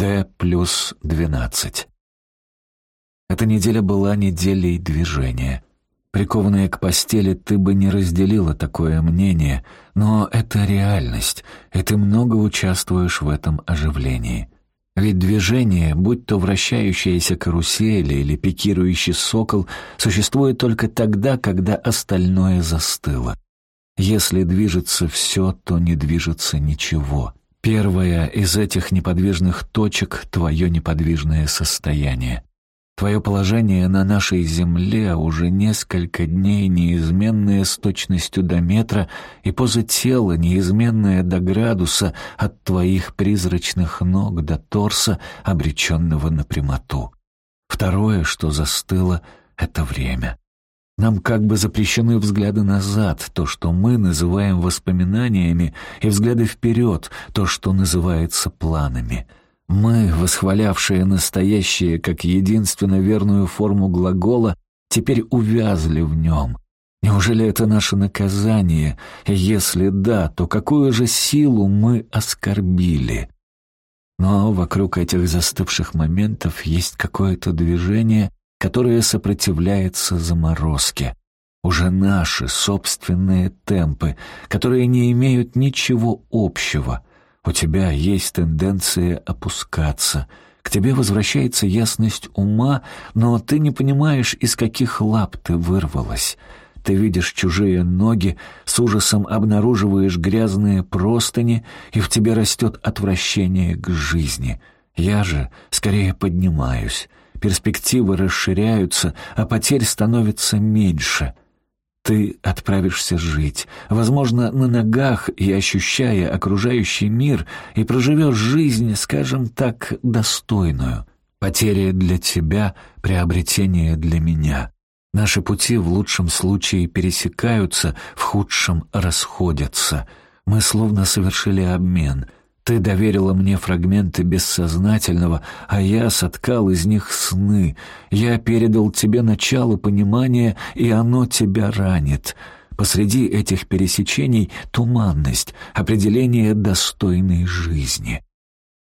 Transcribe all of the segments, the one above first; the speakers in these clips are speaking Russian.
Д плюс двенадцать. Эта неделя была неделей движения. Прикованная к постели, ты бы не разделила такое мнение, но это реальность, и ты много участвуешь в этом оживлении. Ведь движение, будь то вращающаяся карусель или пикирующий сокол, существует только тогда, когда остальное застыло. Если движется все, то не движется ничего. Первая из этих неподвижных точек — твое неподвижное состояние. Твое положение на нашей земле уже несколько дней неизменное с точностью до метра, и поза тела неизменная до градуса от твоих призрачных ног до торса, обреченного на прямоту. Второе, что застыло, — это время. Нам как бы запрещены взгляды назад, то, что мы называем воспоминаниями, и взгляды вперед, то, что называется планами — мы, восхвалявшие настоящее как единственно верную форму глагола, теперь увязли в нем. Неужели это наше наказание? Если да, то какую же силу мы оскорбили? Но вокруг этих застывших моментов есть какое-то движение, которое сопротивляется заморозке. Уже наши собственные темпы, которые не имеют ничего общего — у тебя есть тенденция опускаться. К тебе возвращается ясность ума, но ты не понимаешь, из каких лап ты вырвалась. Ты видишь чужие ноги, с ужасом обнаруживаешь грязные простыни, и в тебе растет отвращение к жизни. Я же скорее поднимаюсь. Перспективы расширяются, а потерь становится меньше. Ты отправишься жить, возможно, на ногах и ощущая окружающий мир, и проживешь жизнь, скажем так, достойную. Потеря для тебя, приобретение для меня. Наши пути в лучшем случае пересекаются, в худшем расходятся. Мы словно совершили обмен — ты доверила мне фрагменты бессознательного, а я соткал из них сны. Я передал тебе начало понимания, и оно тебя ранит. Посреди этих пересечений туманность, определение достойной жизни.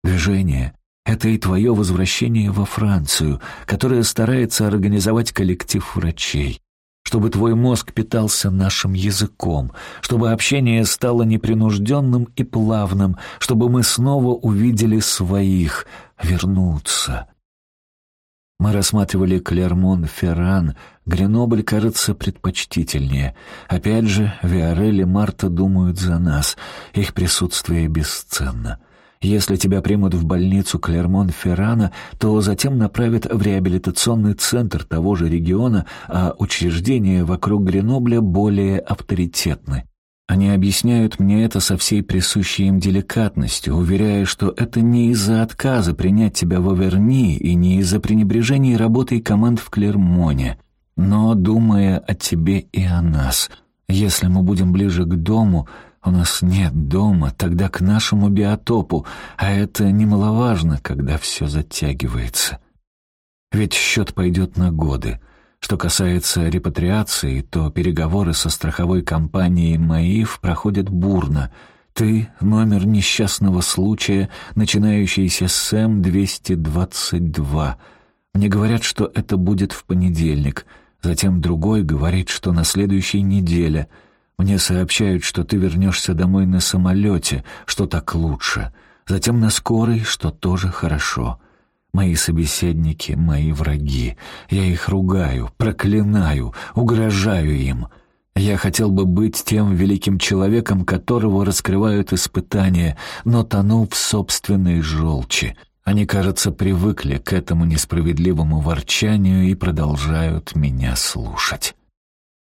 Движение — это и твое возвращение во Францию, которое старается организовать коллектив врачей чтобы твой мозг питался нашим языком, чтобы общение стало непринужденным и плавным, чтобы мы снова увидели своих, вернуться. Мы рассматривали Клермон-Ферран, Гренобль кажется предпочтительнее. Опять же, Виарель и Марта думают за нас, их присутствие бесценно. Если тебя примут в больницу Клермон-Феррана, то затем направят в реабилитационный центр того же региона, а учреждения вокруг Гренобля более авторитетны. Они объясняют мне это со всей присущей им деликатностью, уверяя, что это не из-за отказа принять тебя в Аверни и не из-за пренебрежения работой команд в Клермоне, но думая о тебе и о нас. Если мы будем ближе к дому, у нас нет дома, тогда к нашему биотопу, а это немаловажно, когда все затягивается. Ведь счет пойдет на годы. Что касается репатриации, то переговоры со страховой компанией МАИФ проходят бурно. Ты — номер несчастного случая, начинающийся с М-222. Мне говорят, что это будет в понедельник. Затем другой говорит, что на следующей неделе — мне сообщают, что ты вернешься домой на самолете, что так лучше. Затем на скорой, что тоже хорошо. Мои собеседники — мои враги. Я их ругаю, проклинаю, угрожаю им. Я хотел бы быть тем великим человеком, которого раскрывают испытания, но тону в собственной желчи. Они, кажется, привыкли к этому несправедливому ворчанию и продолжают меня слушать.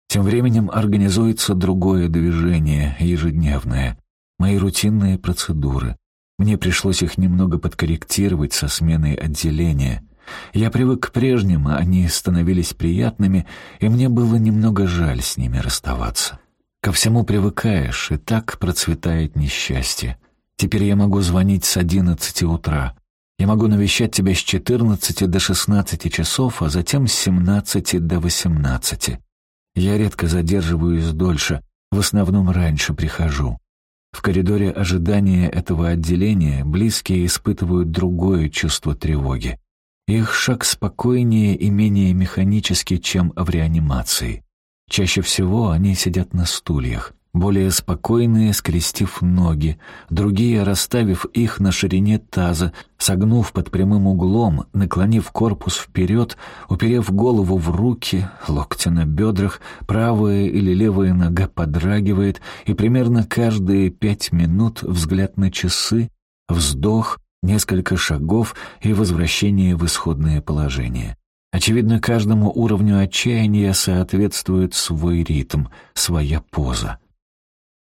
Тем временем организуется другое движение, ежедневное. Мои рутинные процедуры. Мне пришлось их немного подкорректировать со сменой отделения. Я привык к прежним, они становились приятными, и мне было немного жаль с ними расставаться. Ко всему привыкаешь, и так процветает несчастье. Теперь я могу звонить с одиннадцати утра. Я могу навещать тебя с четырнадцати до шестнадцати часов, а затем с семнадцати до восемнадцати. Я редко задерживаюсь дольше, в основном раньше прихожу. В коридоре ожидания этого отделения близкие испытывают другое чувство тревоги. Их шаг спокойнее и менее механический, чем в реанимации. Чаще всего они сидят на стульях более спокойные, скрестив ноги, другие, расставив их на ширине таза, согнув под прямым углом, наклонив корпус вперед, уперев голову в руки, локти на бедрах, правая или левая нога подрагивает, и примерно каждые пять минут взгляд на часы, вздох, несколько шагов и возвращение в исходное положение. Очевидно, каждому уровню отчаяния соответствует свой ритм, своя поза.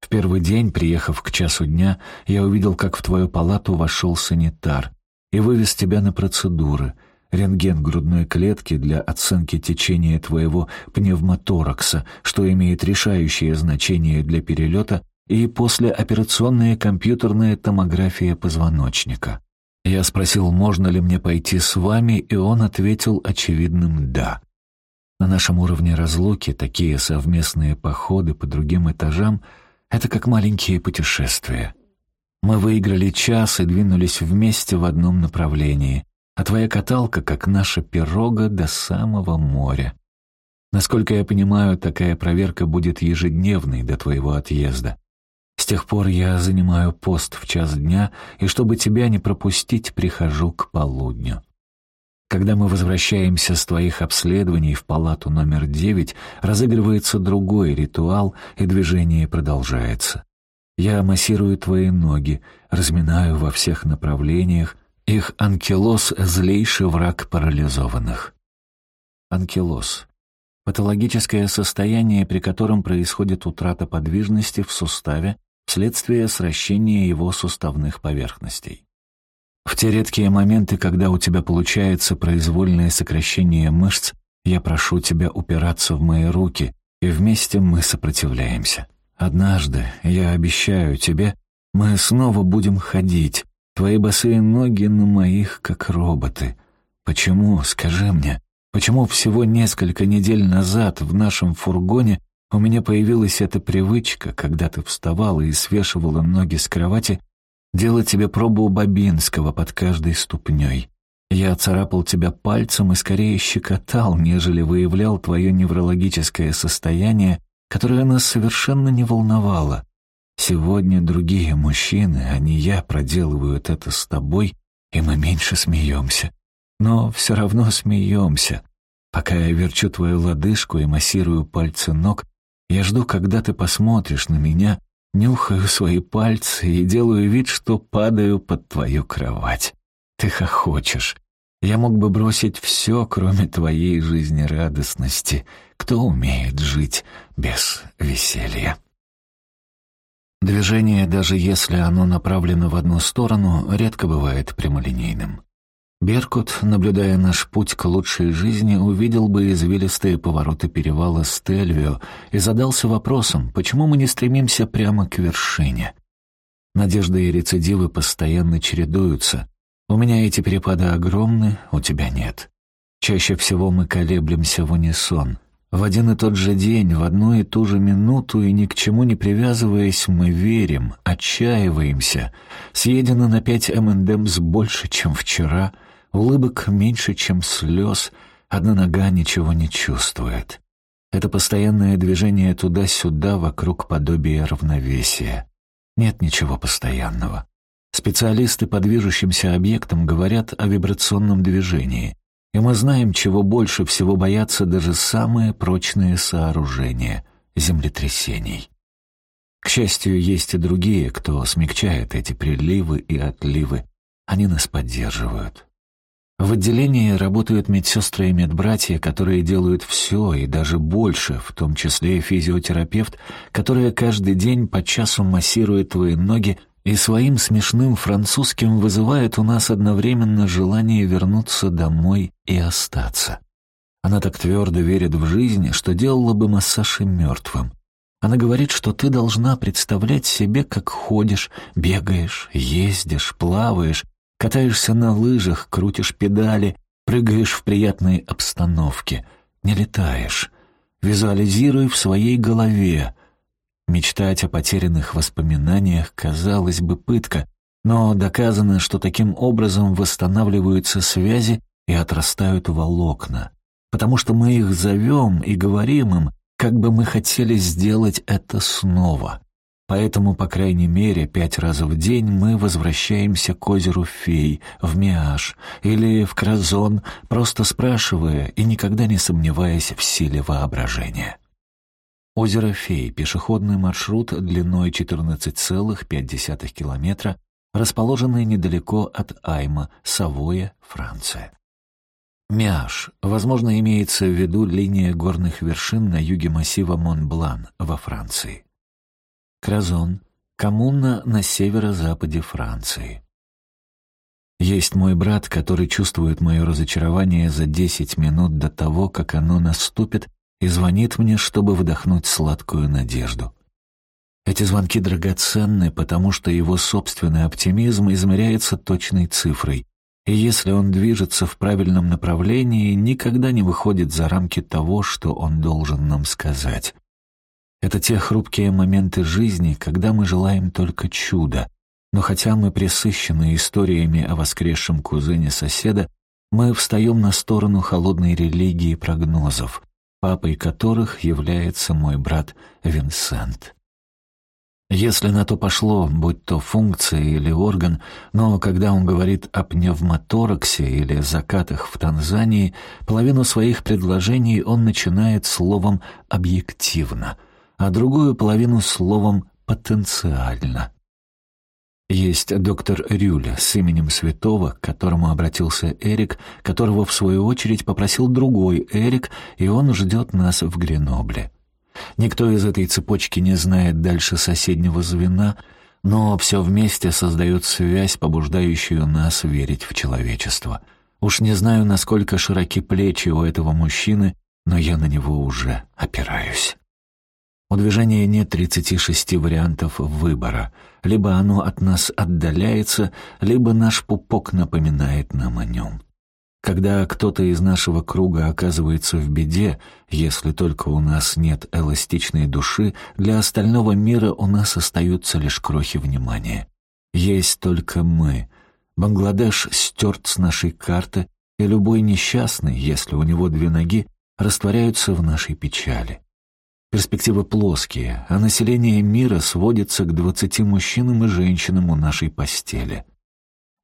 В первый день, приехав к часу дня, я увидел, как в твою палату вошел санитар и вывез тебя на процедуры. Рентген грудной клетки для оценки течения твоего пневмоторакса, что имеет решающее значение для перелета, и послеоперационная компьютерная томография позвоночника. Я спросил, можно ли мне пойти с вами, и он ответил очевидным «да». На нашем уровне разлуки такие совместные походы по другим этажам — это как маленькие путешествия. Мы выиграли час и двинулись вместе в одном направлении, а твоя каталка как наша пирога до самого моря. Насколько я понимаю, такая проверка будет ежедневной до твоего отъезда. С тех пор я занимаю пост в час дня, и чтобы тебя не пропустить, прихожу к полудню. Когда мы возвращаемся с твоих обследований в палату номер девять, разыгрывается другой ритуал, и движение продолжается. Я массирую твои ноги, разминаю во всех направлениях, их анкилоз — злейший враг парализованных. Анкилоз — патологическое состояние, при котором происходит утрата подвижности в суставе вследствие сращения его суставных поверхностей. В те редкие моменты, когда у тебя получается произвольное сокращение мышц, я прошу тебя упираться в мои руки, и вместе мы сопротивляемся. Однажды, я обещаю тебе, мы снова будем ходить, твои босые ноги на моих, как роботы. Почему, скажи мне, почему всего несколько недель назад в нашем фургоне у меня появилась эта привычка, когда ты вставала и свешивала ноги с кровати, делать тебе пробу Бабинского под каждой ступней. Я царапал тебя пальцем и скорее щекотал, нежели выявлял твое неврологическое состояние, которое нас совершенно не волновало. Сегодня другие мужчины, а не я, проделывают это с тобой, и мы меньше смеемся. Но все равно смеемся. Пока я верчу твою лодыжку и массирую пальцы ног, я жду, когда ты посмотришь на меня Нюхаю свои пальцы и делаю вид, что падаю под твою кровать. Ты хохочешь. Я мог бы бросить все, кроме твоей жизнерадостности. Кто умеет жить без веселья? Движение, даже если оно направлено в одну сторону, редко бывает прямолинейным. Беркут, наблюдая наш путь к лучшей жизни, увидел бы извилистые повороты перевала Стельвио и задался вопросом, почему мы не стремимся прямо к вершине. Надежды и рецидивы постоянно чередуются. У меня эти перепады огромны, у тебя нет. Чаще всего мы колеблемся в унисон. В один и тот же день, в одну и ту же минуту, и ни к чему не привязываясь, мы верим, отчаиваемся. Съедено на пять МНДМС больше, чем вчера — Улыбок меньше, чем слез, одна нога ничего не чувствует. Это постоянное движение туда-сюда вокруг подобия равновесия. Нет ничего постоянного. Специалисты по движущимся объектам говорят о вибрационном движении, и мы знаем, чего больше всего боятся даже самые прочные сооружения — землетрясений. К счастью, есть и другие, кто смягчает эти приливы и отливы. Они нас поддерживают. В отделении работают медсестры и медбратья, которые делают все и даже больше, в том числе и физиотерапевт, которая каждый день по часу массирует твои ноги и своим смешным французским вызывает у нас одновременно желание вернуться домой и остаться. Она так твердо верит в жизнь, что делала бы массаж и мертвым. Она говорит, что ты должна представлять себе, как ходишь, бегаешь, ездишь, плаваешь, Катаешься на лыжах, крутишь педали, прыгаешь в приятной обстановке. Не летаешь. Визуализируй в своей голове. Мечтать о потерянных воспоминаниях, казалось бы, пытка, но доказано, что таким образом восстанавливаются связи и отрастают волокна, потому что мы их зовем и говорим им, как бы мы хотели сделать это снова. Поэтому, по крайней мере, пять раз в день мы возвращаемся к озеру Фей, в Миаш или в Кразон, просто спрашивая и никогда не сомневаясь в силе воображения. Озеро Фей — пешеходный маршрут длиной 14,5 километра, расположенный недалеко от Айма, Савоя, Франция. Мяш, возможно, имеется в виду линия горных вершин на юге массива Монблан во Франции. Кразон — коммуна на северо-западе Франции. Есть мой брат, который чувствует мое разочарование за десять минут до того, как оно наступит, и звонит мне, чтобы вдохнуть сладкую надежду. Эти звонки драгоценны, потому что его собственный оптимизм измеряется точной цифрой, и если он движется в правильном направлении, никогда не выходит за рамки того, что он должен нам сказать. Это те хрупкие моменты жизни, когда мы желаем только чуда. Но хотя мы пресыщены историями о воскресшем кузене соседа, мы встаем на сторону холодной религии прогнозов, папой которых является мой брат Винсент. Если на то пошло, будь то функция или орган, но когда он говорит о пневмотораксе или закатах в Танзании, половину своих предложений он начинает словом «объективно», а другую половину словом «потенциально». Есть доктор Рюля с именем святого, к которому обратился Эрик, которого, в свою очередь, попросил другой Эрик, и он ждет нас в Гренобле. Никто из этой цепочки не знает дальше соседнего звена, но все вместе создает связь, побуждающую нас верить в человечество. Уж не знаю, насколько широки плечи у этого мужчины, но я на него уже опираюсь. У движения нет 36 вариантов выбора. Либо оно от нас отдаляется, либо наш пупок напоминает нам о нем. Когда кто-то из нашего круга оказывается в беде, если только у нас нет эластичной души, для остального мира у нас остаются лишь крохи внимания. Есть только мы. Бангладеш стерт с нашей карты, и любой несчастный, если у него две ноги, растворяются в нашей печали. Перспективы плоские, а население мира сводится к двадцати мужчинам и женщинам у нашей постели.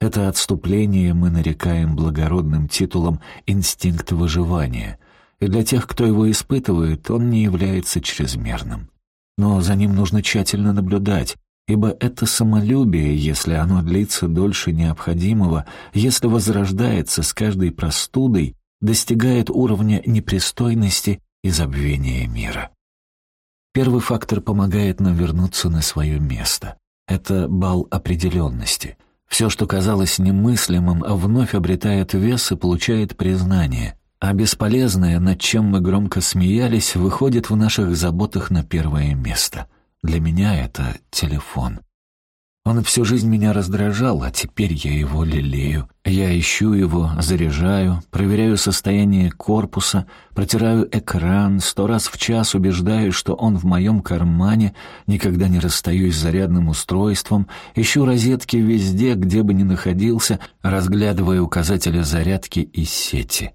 Это отступление мы нарекаем благородным титулом «инстинкт выживания», и для тех, кто его испытывает, он не является чрезмерным. Но за ним нужно тщательно наблюдать, ибо это самолюбие, если оно длится дольше необходимого, если возрождается с каждой простудой, достигает уровня непристойности и забвения мира. Первый фактор помогает нам вернуться на свое место. Это бал определенности. Все, что казалось немыслимым, вновь обретает вес и получает признание, а бесполезное, над чем мы громко смеялись, выходит в наших заботах на первое место. Для меня это телефон. Он всю жизнь меня раздражал, а теперь я его лелею. Я ищу его, заряжаю, проверяю состояние корпуса, протираю экран, сто раз в час убеждаюсь, что он в моем кармане, никогда не расстаюсь с зарядным устройством, ищу розетки везде, где бы ни находился, разглядывая указатели зарядки и сети.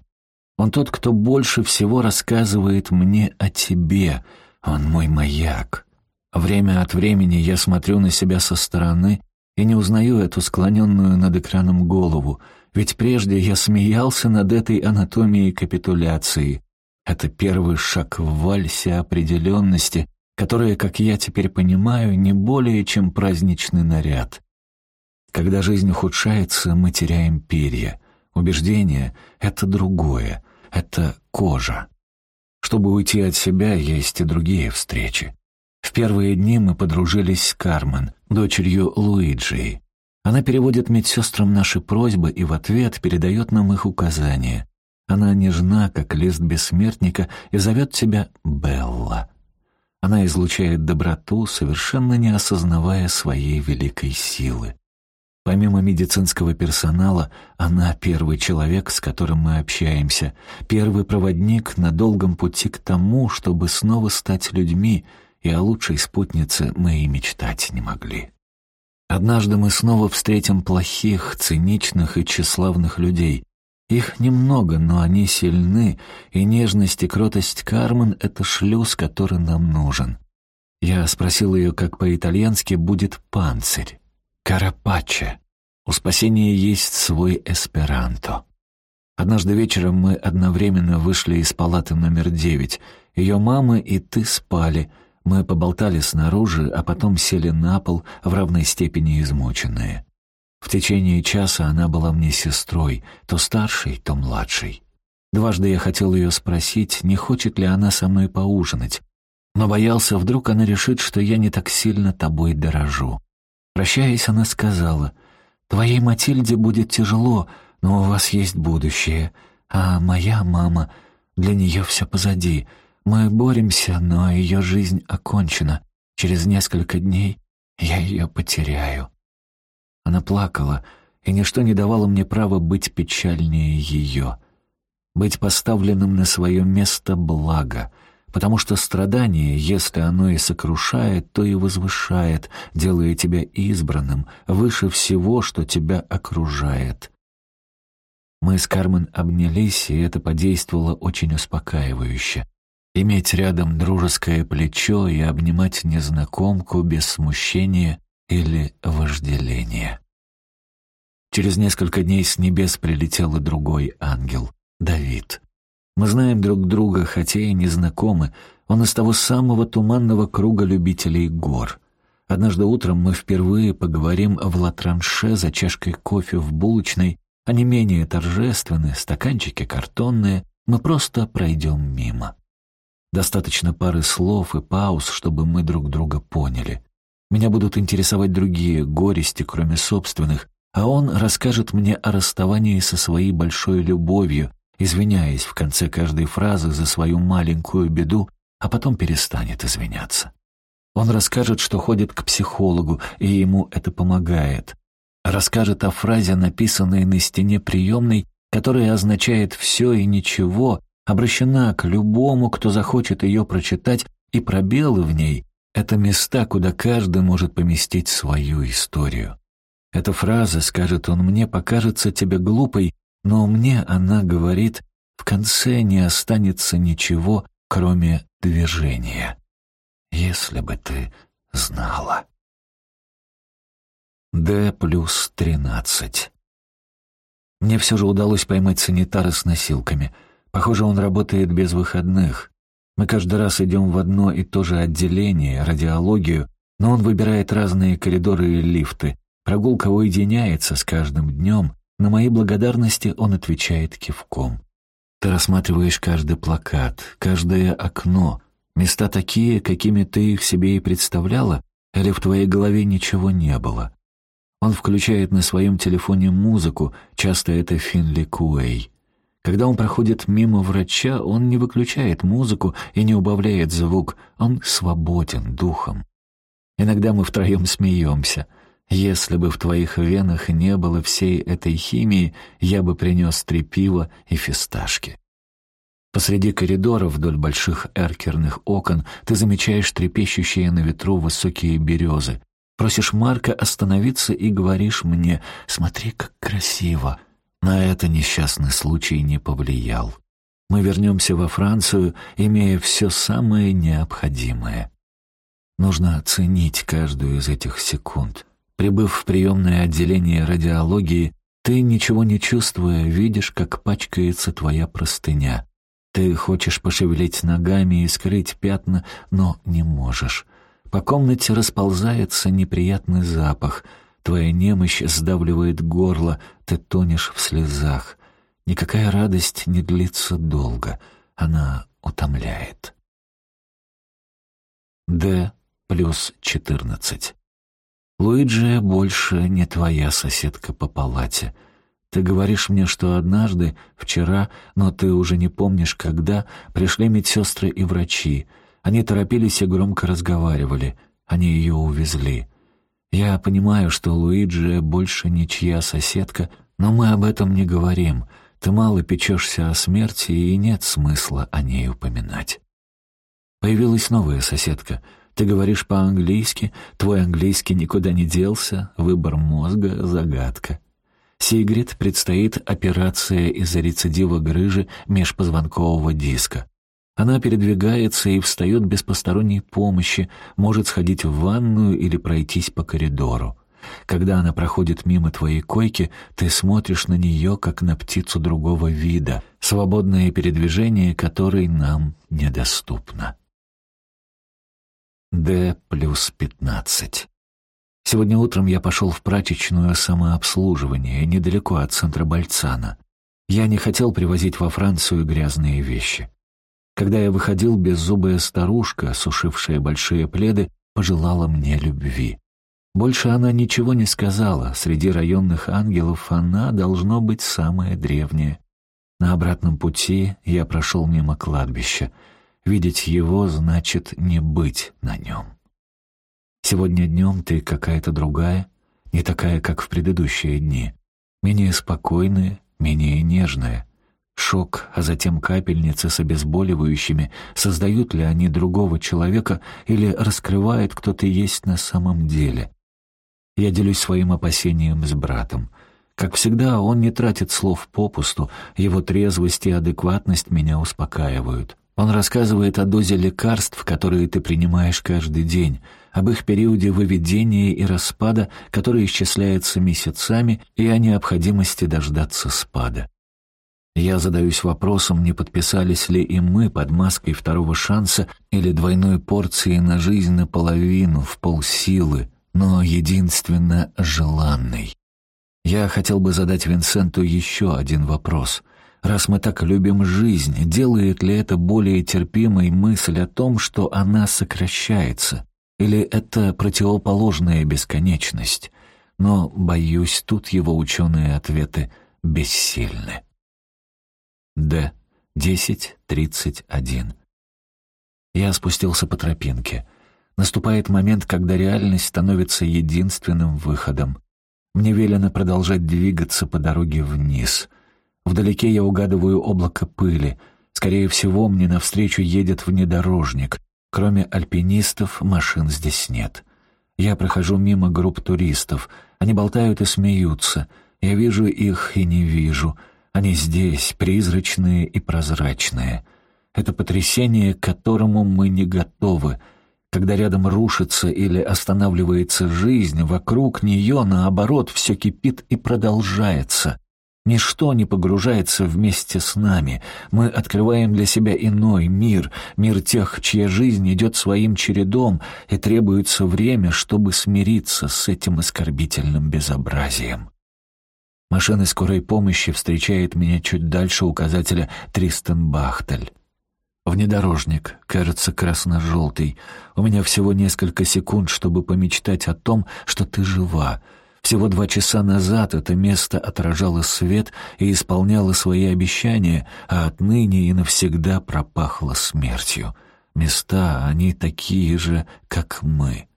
Он тот, кто больше всего рассказывает мне о тебе. Он мой маяк. Время от времени я смотрю на себя со стороны и не узнаю эту склоненную над экраном голову, ведь прежде я смеялся над этой анатомией капитуляции. Это первый шаг в вальсе определенности, которая, как я теперь понимаю, не более чем праздничный наряд. Когда жизнь ухудшается, мы теряем перья. Убеждение — это другое, это кожа. Чтобы уйти от себя, есть и другие встречи. В первые дни мы подружились с Кармен, дочерью Луиджи. Она переводит медсестрам наши просьбы и в ответ передает нам их указания. Она нежна, как лист бессмертника, и зовет себя Белла. Она излучает доброту, совершенно не осознавая своей великой силы. Помимо медицинского персонала, она первый человек, с которым мы общаемся, первый проводник на долгом пути к тому, чтобы снова стать людьми, и о лучшей спутнице мы и мечтать не могли. Однажды мы снова встретим плохих, циничных и тщеславных людей. Их немного, но они сильны, и нежность и кротость Кармен — это шлюз, который нам нужен. Я спросил ее, как по-итальянски будет «панцирь». «Карапаче». У спасения есть свой эсперанто. Однажды вечером мы одновременно вышли из палаты номер девять. Ее мама и ты спали — мы поболтали снаружи, а потом сели на пол, в равной степени измученные. В течение часа она была мне сестрой, то старшей, то младшей. Дважды я хотел ее спросить, не хочет ли она со мной поужинать, но боялся, вдруг она решит, что я не так сильно тобой дорожу. Прощаясь, она сказала, «Твоей Матильде будет тяжело, но у вас есть будущее, а моя мама, для нее все позади, мы боремся, но ее жизнь окончена. Через несколько дней я ее потеряю». Она плакала, и ничто не давало мне права быть печальнее ее. Быть поставленным на свое место благо, потому что страдание, если оно и сокрушает, то и возвышает, делая тебя избранным, выше всего, что тебя окружает. Мы с Кармен обнялись, и это подействовало очень успокаивающе. Иметь рядом дружеское плечо и обнимать незнакомку без смущения или вожделения. Через несколько дней с небес прилетел и другой ангел — Давид. Мы знаем друг друга, хотя и не знакомы. Он из того самого туманного круга любителей гор. Однажды утром мы впервые поговорим в Латранше за чашкой кофе в булочной, а не менее торжественные, стаканчики картонные, мы просто пройдем мимо. Достаточно пары слов и пауз, чтобы мы друг друга поняли. Меня будут интересовать другие горести, кроме собственных, а он расскажет мне о расставании со своей большой любовью, извиняясь в конце каждой фразы за свою маленькую беду, а потом перестанет извиняться. Он расскажет, что ходит к психологу, и ему это помогает. Расскажет о фразе, написанной на стене приемной, которая означает «все и ничего», обращена к любому, кто захочет ее прочитать, и пробелы в ней — это места, куда каждый может поместить свою историю. Эта фраза, скажет он мне, покажется тебе глупой, но мне она говорит, в конце не останется ничего, кроме движения. Если бы ты знала. Д плюс тринадцать. Мне все же удалось поймать санитара с носилками — Похоже, он работает без выходных. Мы каждый раз идем в одно и то же отделение, радиологию, но он выбирает разные коридоры и лифты. Прогулка уединяется с каждым днем. На мои благодарности он отвечает кивком. Ты рассматриваешь каждый плакат, каждое окно. Места такие, какими ты их себе и представляла, или в твоей голове ничего не было. Он включает на своем телефоне музыку, часто это Финли Куэй. Когда он проходит мимо врача, он не выключает музыку и не убавляет звук, он свободен духом. Иногда мы втроем смеемся. Если бы в твоих венах не было всей этой химии, я бы принес три пива и фисташки. Посреди коридора вдоль больших эркерных окон ты замечаешь трепещущие на ветру высокие березы. Просишь Марка остановиться и говоришь мне «Смотри, как красиво!» На это несчастный случай не повлиял. Мы вернемся во Францию, имея все самое необходимое. Нужно оценить каждую из этих секунд. Прибыв в приемное отделение радиологии, ты, ничего не чувствуя, видишь, как пачкается твоя простыня. Ты хочешь пошевелить ногами и скрыть пятна, но не можешь. По комнате расползается неприятный запах — Твоя немощь сдавливает горло, ты тонешь в слезах. Никакая радость не длится долго, она утомляет. Д плюс четырнадцать. Луиджия больше не твоя соседка по палате. Ты говоришь мне, что однажды, вчера, но ты уже не помнишь, когда, пришли медсестры и врачи. Они торопились и громко разговаривали. Они ее увезли. Я понимаю, что Луиджи больше ничья соседка, но мы об этом не говорим. Ты мало печешься о смерти, и нет смысла о ней упоминать. Появилась новая соседка. Ты говоришь по-английски, твой английский никуда не делся, выбор мозга — загадка. Сигрид предстоит операция из-за рецидива грыжи межпозвонкового диска. Она передвигается и встает без посторонней помощи, может сходить в ванную или пройтись по коридору. Когда она проходит мимо твоей койки, ты смотришь на нее, как на птицу другого вида, свободное передвижение которой нам недоступно. Д плюс пятнадцать. Сегодня утром я пошел в прачечную самообслуживание, недалеко от центра Бальцана. Я не хотел привозить во Францию грязные вещи. Когда я выходил, беззубая старушка, сушившая большие пледы, пожелала мне любви. Больше она ничего не сказала. Среди районных ангелов она должно быть самая древняя. На обратном пути я прошел мимо кладбища. Видеть его значит не быть на нем. Сегодня днем ты какая-то другая, не такая, как в предыдущие дни. Менее спокойная, менее нежная. Шок, а затем капельницы с обезболивающими, создают ли они другого человека или раскрывает, кто ты есть на самом деле. Я делюсь своим опасением с братом. Как всегда, он не тратит слов попусту, его трезвость и адекватность меня успокаивают. Он рассказывает о дозе лекарств, которые ты принимаешь каждый день, об их периоде выведения и распада, который исчисляется месяцами, и о необходимости дождаться спада. Я задаюсь вопросом, не подписались ли и мы под маской второго шанса или двойной порции на жизнь наполовину, в полсилы, но единственно желанный. Я хотел бы задать Винсенту еще один вопрос. Раз мы так любим жизнь, делает ли это более терпимой мысль о том, что она сокращается? Или это противоположная бесконечность? Но, боюсь, тут его ученые ответы бессильны. Д. 10.31. Я спустился по тропинке. Наступает момент, когда реальность становится единственным выходом. Мне велено продолжать двигаться по дороге вниз. Вдалеке я угадываю облако пыли. Скорее всего, мне навстречу едет внедорожник. Кроме альпинистов, машин здесь нет. Я прохожу мимо групп туристов. Они болтают и смеются. Я вижу их и не вижу. Они здесь, призрачные и прозрачные. Это потрясение, к которому мы не готовы — когда рядом рушится или останавливается жизнь, вокруг нее, наоборот, все кипит и продолжается. Ничто не погружается вместе с нами. Мы открываем для себя иной мир, мир тех, чья жизнь идет своим чередом, и требуется время, чтобы смириться с этим оскорбительным безобразием. Машина скорой помощи встречает меня чуть дальше указателя Тристен-Бахтель. Внедорожник, кажется, красно-желтый. У меня всего несколько секунд, чтобы помечтать о том, что ты жива. Всего два часа назад это место отражало свет и исполняло свои обещания, а отныне и навсегда пропахло смертью. Места, они такие же, как мы.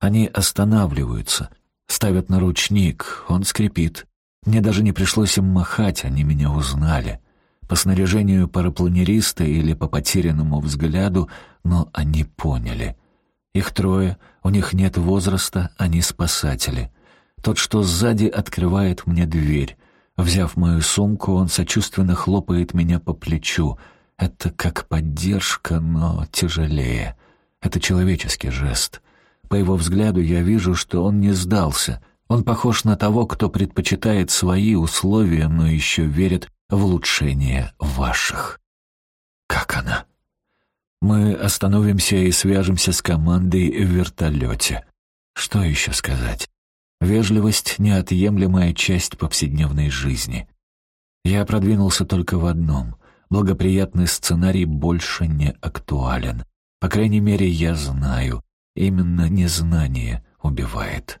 Они останавливаются, ставят на ручник, он скрипит. Мне даже не пришлось им махать, они меня узнали по снаряжению парапланериста или по потерянному взгляду, но они поняли. Их трое, у них нет возраста, они спасатели. Тот, что сзади, открывает мне дверь. Взяв мою сумку, он сочувственно хлопает меня по плечу. Это как поддержка, но тяжелее. Это человеческий жест. По его взгляду я вижу, что он не сдался. Он похож на того, кто предпочитает свои условия, но еще верит в улучшение ваших. Как она? Мы остановимся и свяжемся с командой в вертолете. Что еще сказать? Вежливость — неотъемлемая часть повседневной жизни. Я продвинулся только в одном. Благоприятный сценарий больше не актуален. По крайней мере, я знаю. Именно незнание убивает.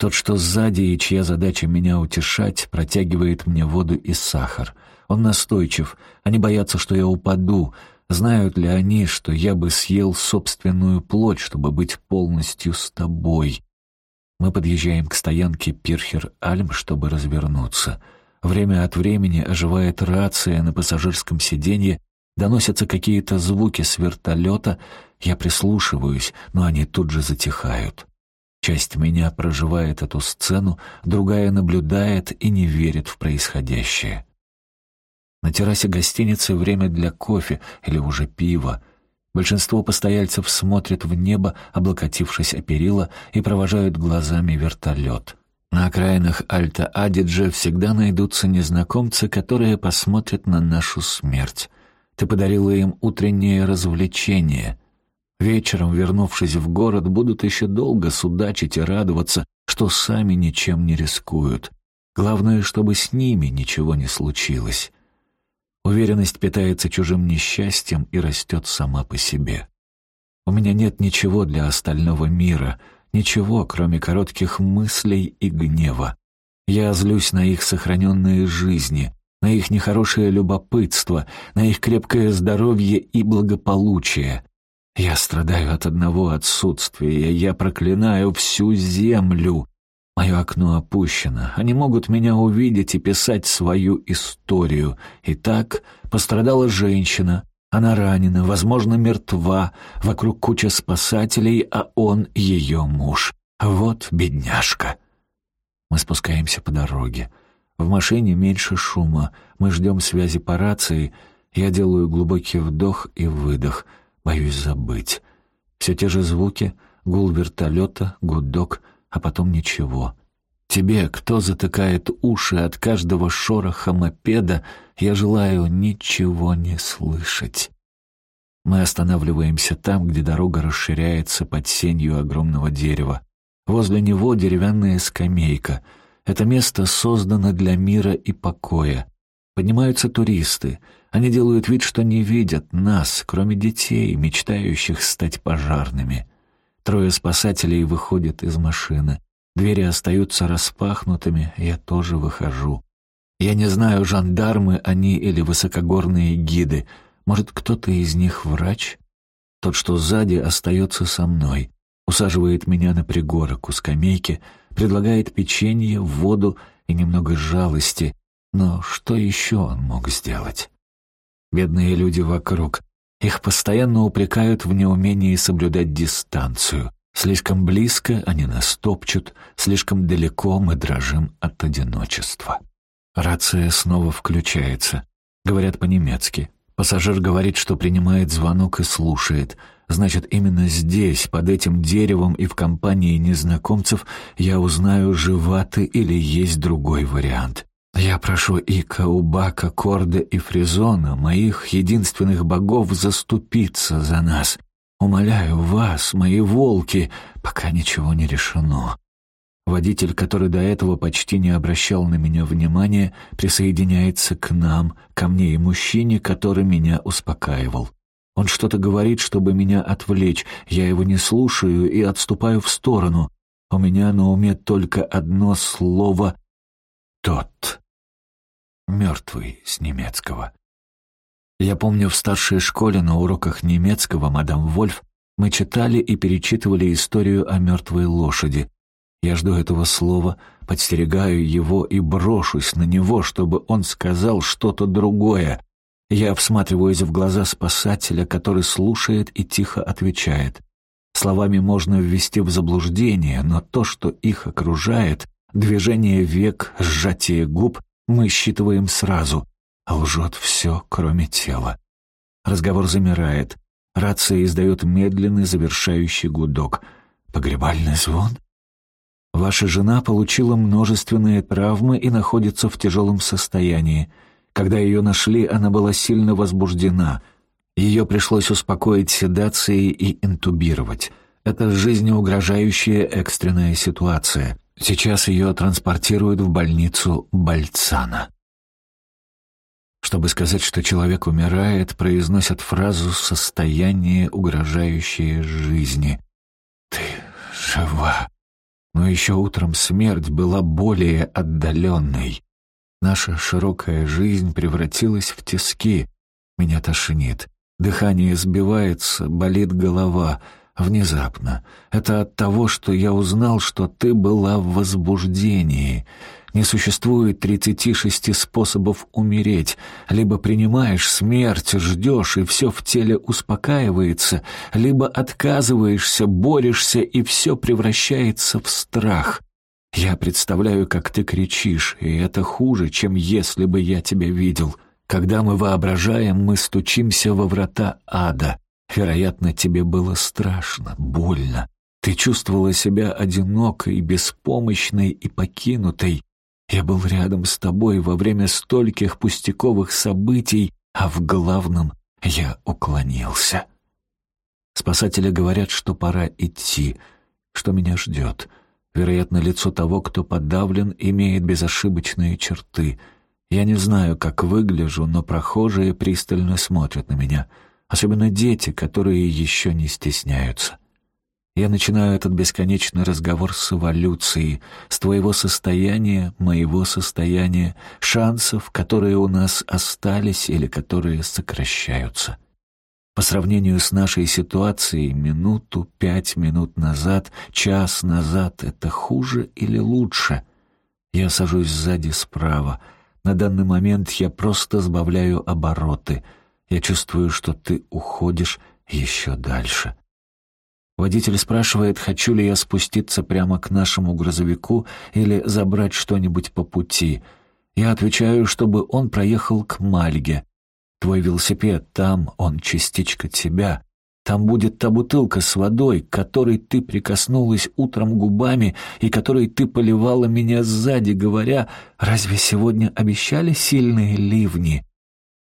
Тот, что сзади и чья задача меня утешать, протягивает мне воду и сахар. Он настойчив. Они боятся, что я упаду. Знают ли они, что я бы съел собственную плоть, чтобы быть полностью с тобой? Мы подъезжаем к стоянке Пирхер-Альм, чтобы развернуться. Время от времени оживает рация на пассажирском сиденье, доносятся какие-то звуки с вертолета. Я прислушиваюсь, но они тут же затихают. Часть меня проживает эту сцену, другая наблюдает и не верит в происходящее. На террасе гостиницы время для кофе или уже пива. Большинство постояльцев смотрят в небо, облокотившись о перила, и провожают глазами вертолет. На окраинах Альта-Адиджа всегда найдутся незнакомцы, которые посмотрят на нашу смерть. Ты подарила им утреннее развлечение. Вечером, вернувшись в город, будут еще долго судачить и радоваться, что сами ничем не рискуют. Главное, чтобы с ними ничего не случилось. Уверенность питается чужим несчастьем и растет сама по себе. У меня нет ничего для остального мира, ничего, кроме коротких мыслей и гнева. Я злюсь на их сохраненные жизни, на их нехорошее любопытство, на их крепкое здоровье и благополучие. Я страдаю от одного отсутствия, я проклинаю всю землю. Мое окно опущено, они могут меня увидеть и писать свою историю. Итак, пострадала женщина, она ранена, возможно, мертва, вокруг куча спасателей, а он ее муж. Вот бедняжка. Мы спускаемся по дороге. В машине меньше шума. Мы ждем связи по рации. Я делаю глубокий вдох и выдох. Боюсь забыть. Все те же звуки, гул вертолета, гудок, а потом ничего. Тебе, кто затыкает уши от каждого шороха мопеда, я желаю ничего не слышать. Мы останавливаемся там, где дорога расширяется под сенью огромного дерева. Возле него деревянная скамейка — это место создано для мира и покоя. Поднимаются туристы. Они делают вид, что не видят нас, кроме детей, мечтающих стать пожарными. Трое спасателей выходят из машины. Двери остаются распахнутыми, я тоже выхожу. Я не знаю, жандармы они или высокогорные гиды. Может, кто-то из них врач? Тот, что сзади, остается со мной. Усаживает меня на пригорок у скамейки — предлагает печенье, воду и немного жалости, но что еще он мог сделать? Бедные люди вокруг. Их постоянно упрекают в неумении соблюдать дистанцию. Слишком близко они нас топчут, слишком далеко мы дрожим от одиночества. Рация снова включается. Говорят по-немецки. Пассажир говорит, что принимает звонок и слушает — Значит, именно здесь, под этим деревом и в компании незнакомцев, я узнаю, жива ты или есть другой вариант. Я прошу Ика, Убака, Корда и Фризона, моих единственных богов, заступиться за нас. Умоляю вас, мои волки, пока ничего не решено. Водитель, который до этого почти не обращал на меня внимания, присоединяется к нам, ко мне и мужчине, который меня успокаивал. Он что-то говорит, чтобы меня отвлечь. Я его не слушаю и отступаю в сторону. У меня на уме только одно слово «тот». Мертвый с немецкого. Я помню, в старшей школе на уроках немецкого мадам Вольф мы читали и перечитывали историю о мертвой лошади. Я жду этого слова, подстерегаю его и брошусь на него, чтобы он сказал что-то другое. Я всматриваюсь в глаза спасателя, который слушает и тихо отвечает. Словами можно ввести в заблуждение, но то, что их окружает, движение век, сжатие губ, мы считываем сразу. Лжет все, кроме тела. Разговор замирает. Рация издает медленный завершающий гудок. Погребальный звон? Ваша жена получила множественные травмы и находится в тяжелом состоянии. Когда ее нашли, она была сильно возбуждена. Ее пришлось успокоить седацией и интубировать. Это жизнеугрожающая экстренная ситуация. Сейчас ее транспортируют в больницу Бальцана. Чтобы сказать, что человек умирает, произносят фразу «состояние, угрожающее жизни». «Ты жива». Но еще утром смерть была более отдаленной. Наша широкая жизнь превратилась в тиски. Меня тошнит. Дыхание сбивается, болит голова. Внезапно. Это от того, что я узнал, что ты была в возбуждении. Не существует 36 способов умереть. Либо принимаешь смерть, ждешь, и все в теле успокаивается, либо отказываешься, борешься, и все превращается в страх. Я представляю, как ты кричишь, и это хуже, чем если бы я тебя видел. Когда мы воображаем, мы стучимся во врата ада. Вероятно, тебе было страшно, больно. Ты чувствовала себя одинокой, беспомощной и покинутой. Я был рядом с тобой во время стольких пустяковых событий, а в главном я уклонился. Спасатели говорят, что пора идти, что меня ждет. Вероятно, лицо того, кто подавлен, имеет безошибочные черты. Я не знаю, как выгляжу, но прохожие пристально смотрят на меня, особенно дети, которые еще не стесняются. Я начинаю этот бесконечный разговор с эволюцией, с твоего состояния, моего состояния, шансов, которые у нас остались или которые сокращаются. По сравнению с нашей ситуацией, минуту, пять минут назад, час назад — это хуже или лучше? Я сажусь сзади справа. На данный момент я просто сбавляю обороты. Я чувствую, что ты уходишь еще дальше. Водитель спрашивает, хочу ли я спуститься прямо к нашему грузовику или забрать что-нибудь по пути. Я отвечаю, чтобы он проехал к Мальге. Твой велосипед там, он частичка тебя. Там будет та бутылка с водой, к которой ты прикоснулась утром губами и которой ты поливала меня сзади, говоря, «Разве сегодня обещали сильные ливни?»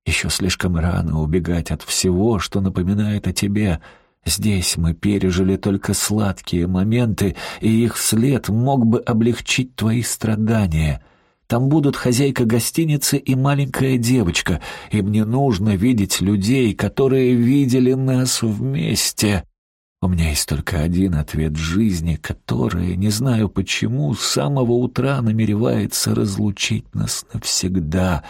Еще слишком рано убегать от всего, что напоминает о тебе — Здесь мы пережили только сладкие моменты, и их след мог бы облегчить твои страдания. Там будут хозяйка гостиницы и маленькая девочка, и мне нужно видеть людей, которые видели нас вместе. У меня есть только один ответ жизни, который, не знаю почему, с самого утра намеревается разлучить нас навсегда.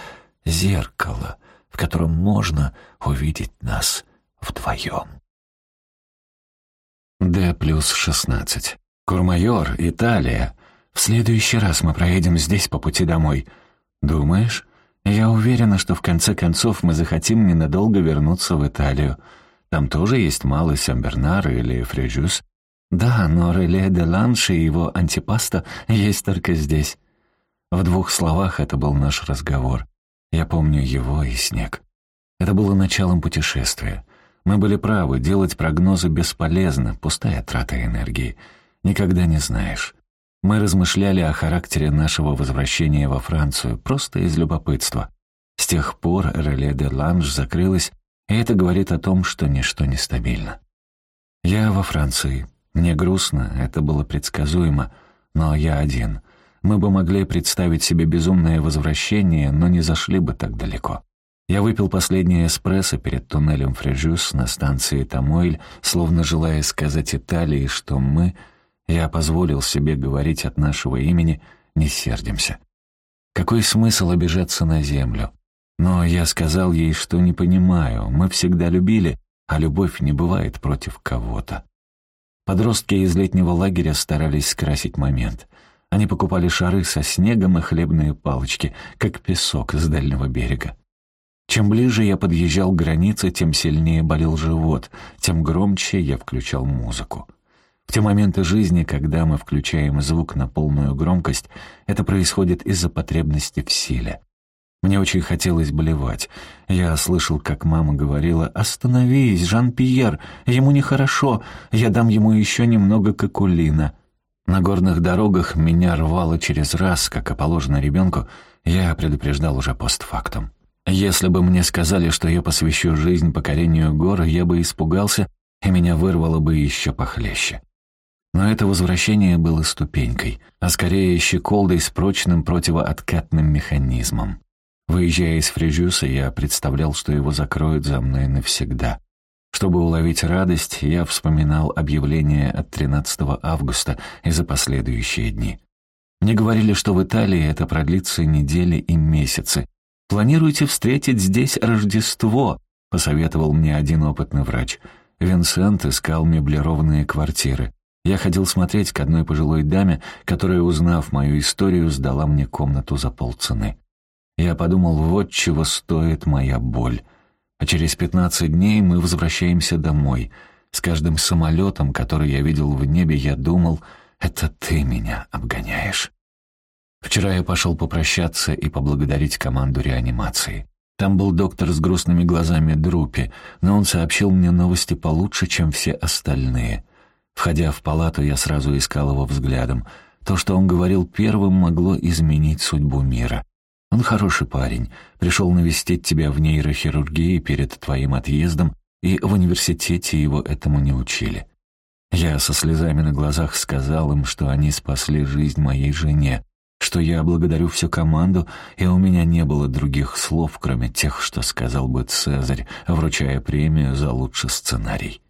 Зеркало, в котором можно увидеть нас вдвоем. Д плюс шестнадцать. Курмайор, Италия. В следующий раз мы проедем здесь по пути домой. Думаешь? Я уверена, что в конце концов мы захотим ненадолго вернуться в Италию. Там тоже есть малый Сен-Бернар или Фрежюс. Да, но Реле де Ланш и его антипаста есть только здесь. В двух словах это был наш разговор. Я помню его и снег. Это было началом путешествия. Мы были правы, делать прогнозы бесполезно, пустая трата энергии. Никогда не знаешь. Мы размышляли о характере нашего возвращения во Францию просто из любопытства. С тех пор Реле де Ланж закрылась, и это говорит о том, что ничто не стабильно. Я во Франции. Мне грустно, это было предсказуемо, но я один. Мы бы могли представить себе безумное возвращение, но не зашли бы так далеко. Я выпил последний эспрессо перед туннелем Фрежюс на станции Тамойль, словно желая сказать Италии, что мы, я позволил себе говорить от нашего имени, не сердимся. Какой смысл обижаться на землю? Но я сказал ей, что не понимаю, мы всегда любили, а любовь не бывает против кого-то. Подростки из летнего лагеря старались скрасить момент. Они покупали шары со снегом и хлебные палочки, как песок с дальнего берега. Чем ближе я подъезжал к границе, тем сильнее болел живот, тем громче я включал музыку. В те моменты жизни, когда мы включаем звук на полную громкость, это происходит из-за потребности в силе. Мне очень хотелось болевать. Я слышал, как мама говорила «Остановись, Жан-Пьер, ему нехорошо, я дам ему еще немного кокулина». На горных дорогах меня рвало через раз, как и положено ребенку, я предупреждал уже постфактум. Если бы мне сказали, что я посвящу жизнь покорению гор, я бы испугался, и меня вырвало бы еще похлеще. Но это возвращение было ступенькой, а скорее щеколдой с прочным противооткатным механизмом. Выезжая из Фрежюса, я представлял, что его закроют за мной навсегда. Чтобы уловить радость, я вспоминал объявление от 13 августа и за последующие дни. Мне говорили, что в Италии это продлится недели и месяцы, «Планируете встретить здесь Рождество», — посоветовал мне один опытный врач. Винсент искал меблированные квартиры. Я ходил смотреть к одной пожилой даме, которая, узнав мою историю, сдала мне комнату за полцены. Я подумал, вот чего стоит моя боль. А через пятнадцать дней мы возвращаемся домой. С каждым самолетом, который я видел в небе, я думал, это ты меня обгоняешь. Вчера я пошел попрощаться и поблагодарить команду реанимации. Там был доктор с грустными глазами Друпи, но он сообщил мне новости получше, чем все остальные. Входя в палату, я сразу искал его взглядом. То, что он говорил первым, могло изменить судьбу мира. Он хороший парень, пришел навестить тебя в нейрохирургии перед твоим отъездом, и в университете его этому не учили. Я со слезами на глазах сказал им, что они спасли жизнь моей жене, что я благодарю всю команду, и у меня не было других слов, кроме тех, что сказал бы Цезарь, вручая премию за лучший сценарий.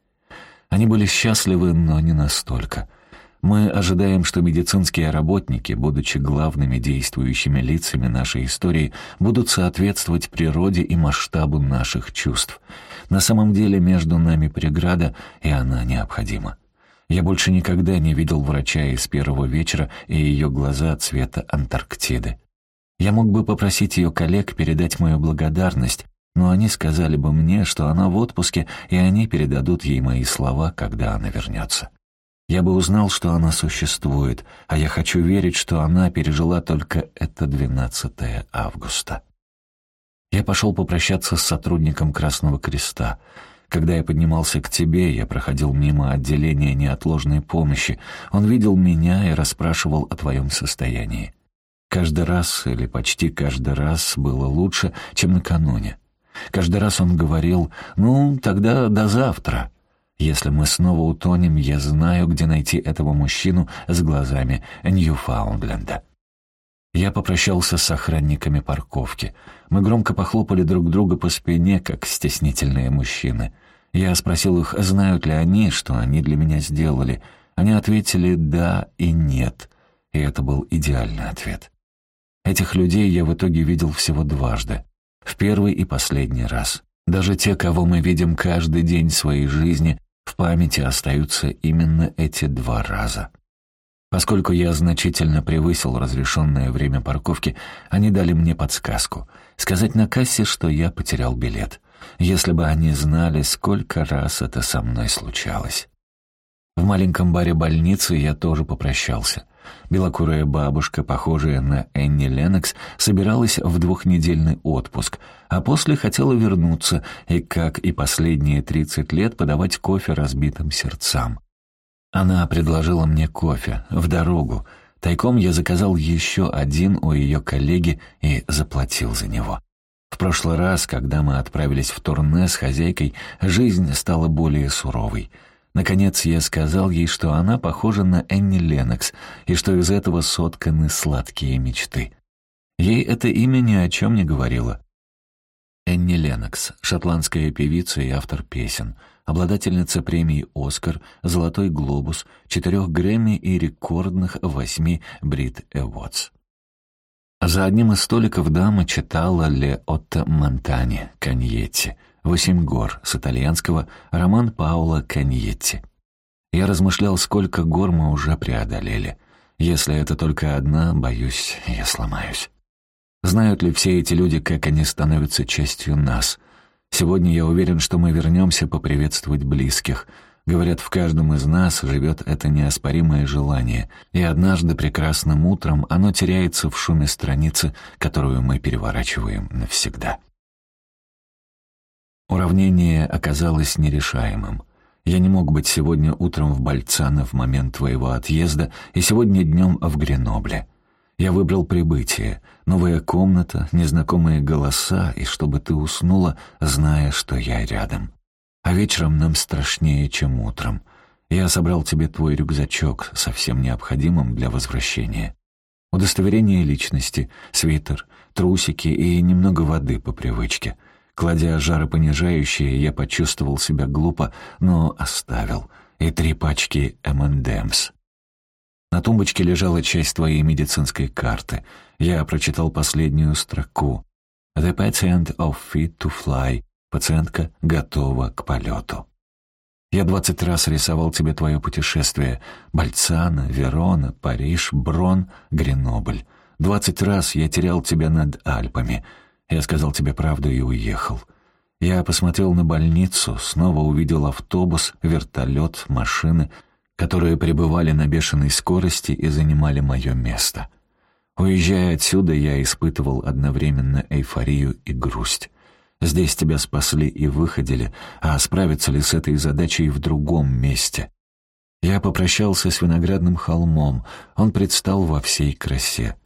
Они были счастливы, но не настолько. Мы ожидаем, что медицинские работники, будучи главными действующими лицами нашей истории, будут соответствовать природе и масштабу наших чувств. На самом деле между нами преграда, и она необходима. Я больше никогда не видел врача из первого вечера и ее глаза цвета Антарктиды. Я мог бы попросить ее коллег передать мою благодарность, но они сказали бы мне, что она в отпуске, и они передадут ей мои слова, когда она вернется. Я бы узнал, что она существует, а я хочу верить, что она пережила только это 12 августа. Я пошел попрощаться с сотрудником Красного Креста. Когда я поднимался к тебе, я проходил мимо отделения неотложной помощи. Он видел меня и расспрашивал о твоем состоянии. Каждый раз, или почти каждый раз, было лучше, чем накануне. Каждый раз он говорил «Ну, тогда до завтра». Если мы снова утонем, я знаю, где найти этого мужчину с глазами Ньюфаундленда. Я попрощался с охранниками парковки. Мы громко похлопали друг друга по спине, как стеснительные мужчины. Я спросил их, знают ли они, что они для меня сделали. Они ответили «да» и «нет». И это был идеальный ответ. Этих людей я в итоге видел всего дважды в первый и последний раз. Даже те, кого мы видим каждый день своей жизни, в памяти остаются именно эти два раза. Поскольку я значительно превысил разрешенное время парковки, они дали мне подсказку — сказать на кассе, что я потерял билет. Если бы они знали, сколько раз это со мной случалось. В маленьком баре больницы я тоже попрощался — Белокурая бабушка, похожая на Энни Леннокс, собиралась в двухнедельный отпуск, а после хотела вернуться и, как и последние тридцать лет, подавать кофе разбитым сердцам. Она предложила мне кофе в дорогу. Тайком я заказал еще один у ее коллеги и заплатил за него. В прошлый раз, когда мы отправились в турне с хозяйкой, жизнь стала более суровой — Наконец я сказал ей, что она похожа на Энни Леннокс и что из этого сотканы сладкие мечты. Ей это имя ни о чем не говорило. Энни Леннокс, шотландская певица и автор песен, обладательница премий «Оскар», «Золотой глобус», четырех Грэмми и рекордных восьми Брит Эвотс. За одним из столиков дама читала Ле Отто Монтани, Каньетти — «Восемь гор» с итальянского роман Паула Каньетти. Я размышлял, сколько гор мы уже преодолели. Если это только одна, боюсь, я сломаюсь. Знают ли все эти люди, как они становятся частью нас? Сегодня я уверен, что мы вернемся поприветствовать близких. Говорят, в каждом из нас живет это неоспоримое желание, и однажды прекрасным утром оно теряется в шуме страницы, которую мы переворачиваем навсегда. Уравнение оказалось нерешаемым. Я не мог быть сегодня утром в Бальцано в момент твоего отъезда и сегодня днем в Гренобле. Я выбрал прибытие, новая комната, незнакомые голоса, и чтобы ты уснула, зная, что я рядом. А вечером нам страшнее, чем утром. Я собрал тебе твой рюкзачок со всем необходимым для возвращения. Удостоверение личности, свитер, трусики и немного воды по привычке — Кладя жаропонижающие, я почувствовал себя глупо, но оставил. И три пачки M&M's. На тумбочке лежала часть твоей медицинской карты. Я прочитал последнюю строку. «The patient of fit to fly». Пациентка готова к полету. Я двадцать раз рисовал тебе твое путешествие. Бальцана, Верона, Париж, Брон, Гренобль. Двадцать раз я терял тебя над Альпами. Я сказал тебе правду и уехал. Я посмотрел на больницу, снова увидел автобус, вертолет, машины, которые пребывали на бешеной скорости и занимали мое место. Уезжая отсюда, я испытывал одновременно эйфорию и грусть. Здесь тебя спасли и выходили, а справиться ли с этой задачей в другом месте? Я попрощался с виноградным холмом, он предстал во всей красе.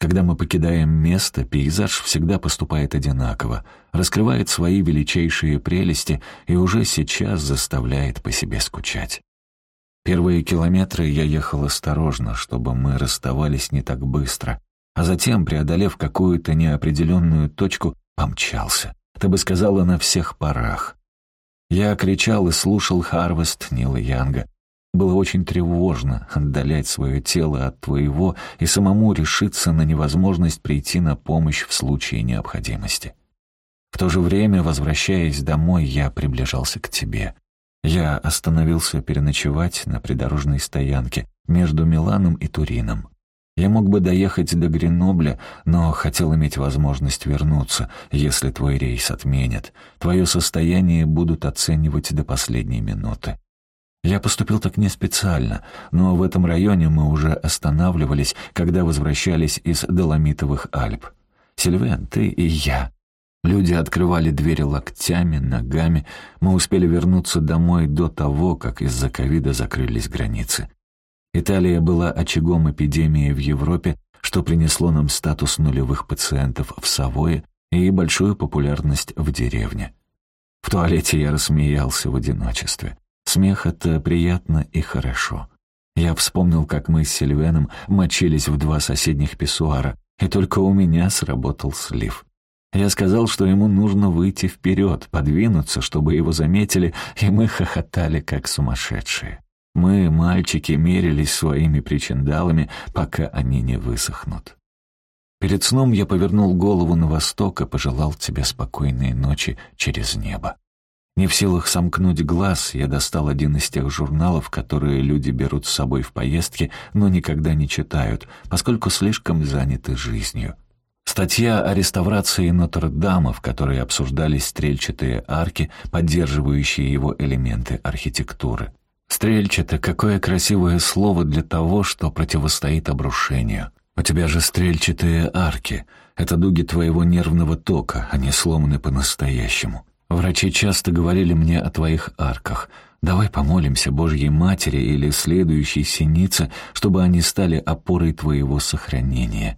Когда мы покидаем место, пейзаж всегда поступает одинаково, раскрывает свои величайшие прелести и уже сейчас заставляет по себе скучать. Первые километры я ехал осторожно, чтобы мы расставались не так быстро, а затем, преодолев какую-то неопределенную точку, помчался ты бы сказала, на всех парах. Я кричал и слушал Харвест Нила Янга. Было очень тревожно отдалять свое тело от твоего и самому решиться на невозможность прийти на помощь в случае необходимости. В то же время, возвращаясь домой, я приближался к тебе. Я остановился переночевать на придорожной стоянке между Миланом и Турином. Я мог бы доехать до Гренобля, но хотел иметь возможность вернуться, если твой рейс отменят. Твое состояние будут оценивать до последней минуты. Я поступил так не специально, но в этом районе мы уже останавливались, когда возвращались из Доломитовых Альп. Сильвен, ты и я. Люди открывали двери локтями, ногами. Мы успели вернуться домой до того, как из-за ковида закрылись границы. Италия была очагом эпидемии в Европе, что принесло нам статус нулевых пациентов в Савое и большую популярность в деревне. В туалете я рассмеялся в одиночестве. Смех — это приятно и хорошо. Я вспомнил, как мы с Сильвеном мочились в два соседних писсуара, и только у меня сработал слив. Я сказал, что ему нужно выйти вперед, подвинуться, чтобы его заметили, и мы хохотали, как сумасшедшие. Мы, мальчики, мерились своими причиндалами, пока они не высохнут. Перед сном я повернул голову на восток и пожелал тебе спокойной ночи через небо. Не в силах сомкнуть глаз, я достал один из тех журналов, которые люди берут с собой в поездки, но никогда не читают, поскольку слишком заняты жизнью. Статья о реставрации Нотр-Дама, в которой обсуждались стрельчатые арки, поддерживающие его элементы архитектуры. Стрельчато — какое красивое слово для того, что противостоит обрушению. У тебя же стрельчатые арки. Это дуги твоего нервного тока, они сломаны по-настоящему. Врачи часто говорили мне о твоих арках. Давай помолимся Божьей Матери или следующей синице, чтобы они стали опорой твоего сохранения.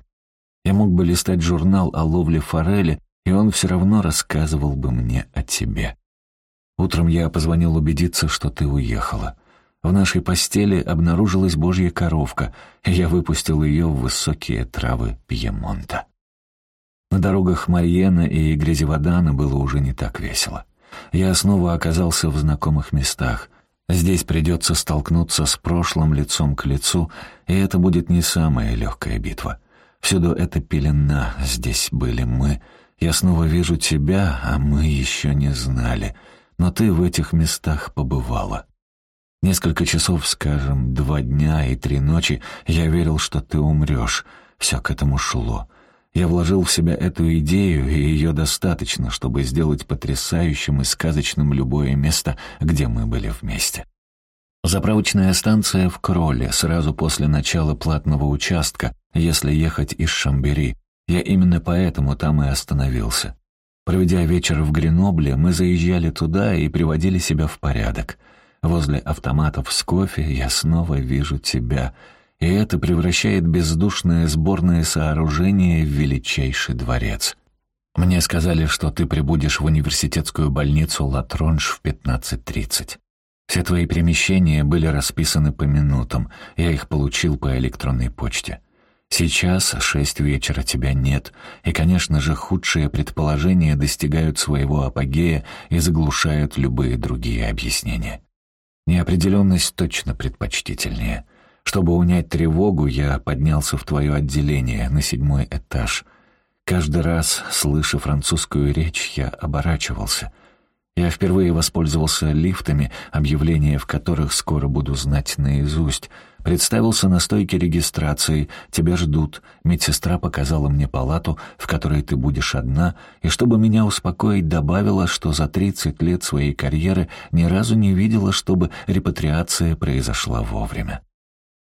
Я мог бы листать журнал о ловле форели, и он все равно рассказывал бы мне о тебе. Утром я позвонил убедиться, что ты уехала. В нашей постели обнаружилась божья коровка, и я выпустил ее в высокие травы Пьемонта. На дорогах Марьена и Грязеводана было уже не так весело. Я снова оказался в знакомых местах. Здесь придется столкнуться с прошлым лицом к лицу, и это будет не самая легкая битва. Всюду эта пелена, здесь были мы. Я снова вижу тебя, а мы еще не знали. Но ты в этих местах побывала. Несколько часов, скажем, два дня и три ночи я верил, что ты умрешь. Все к этому шло. Я вложил в себя эту идею, и ее достаточно, чтобы сделать потрясающим и сказочным любое место, где мы были вместе. Заправочная станция в Кроле, сразу после начала платного участка, если ехать из Шамбери. Я именно поэтому там и остановился. Проведя вечер в Гренобле, мы заезжали туда и приводили себя в порядок — Возле автоматов с кофе я снова вижу тебя, и это превращает бездушное сборное сооружение в величайший дворец. Мне сказали, что ты прибудешь в университетскую больницу Латронж в 15.30. Все твои перемещения были расписаны по минутам, я их получил по электронной почте. Сейчас шесть вечера тебя нет, и, конечно же, худшие предположения достигают своего апогея и заглушают любые другие объяснения. Неопределенность точно предпочтительнее. Чтобы унять тревогу, я поднялся в твое отделение, на седьмой этаж. Каждый раз, слыша французскую речь, я оборачивался. Я впервые воспользовался лифтами, объявления в которых скоро буду знать наизусть. Представился на стойке регистрации, тебя ждут. Медсестра показала мне палату, в которой ты будешь одна, и чтобы меня успокоить, добавила, что за 30 лет своей карьеры ни разу не видела, чтобы репатриация произошла вовремя.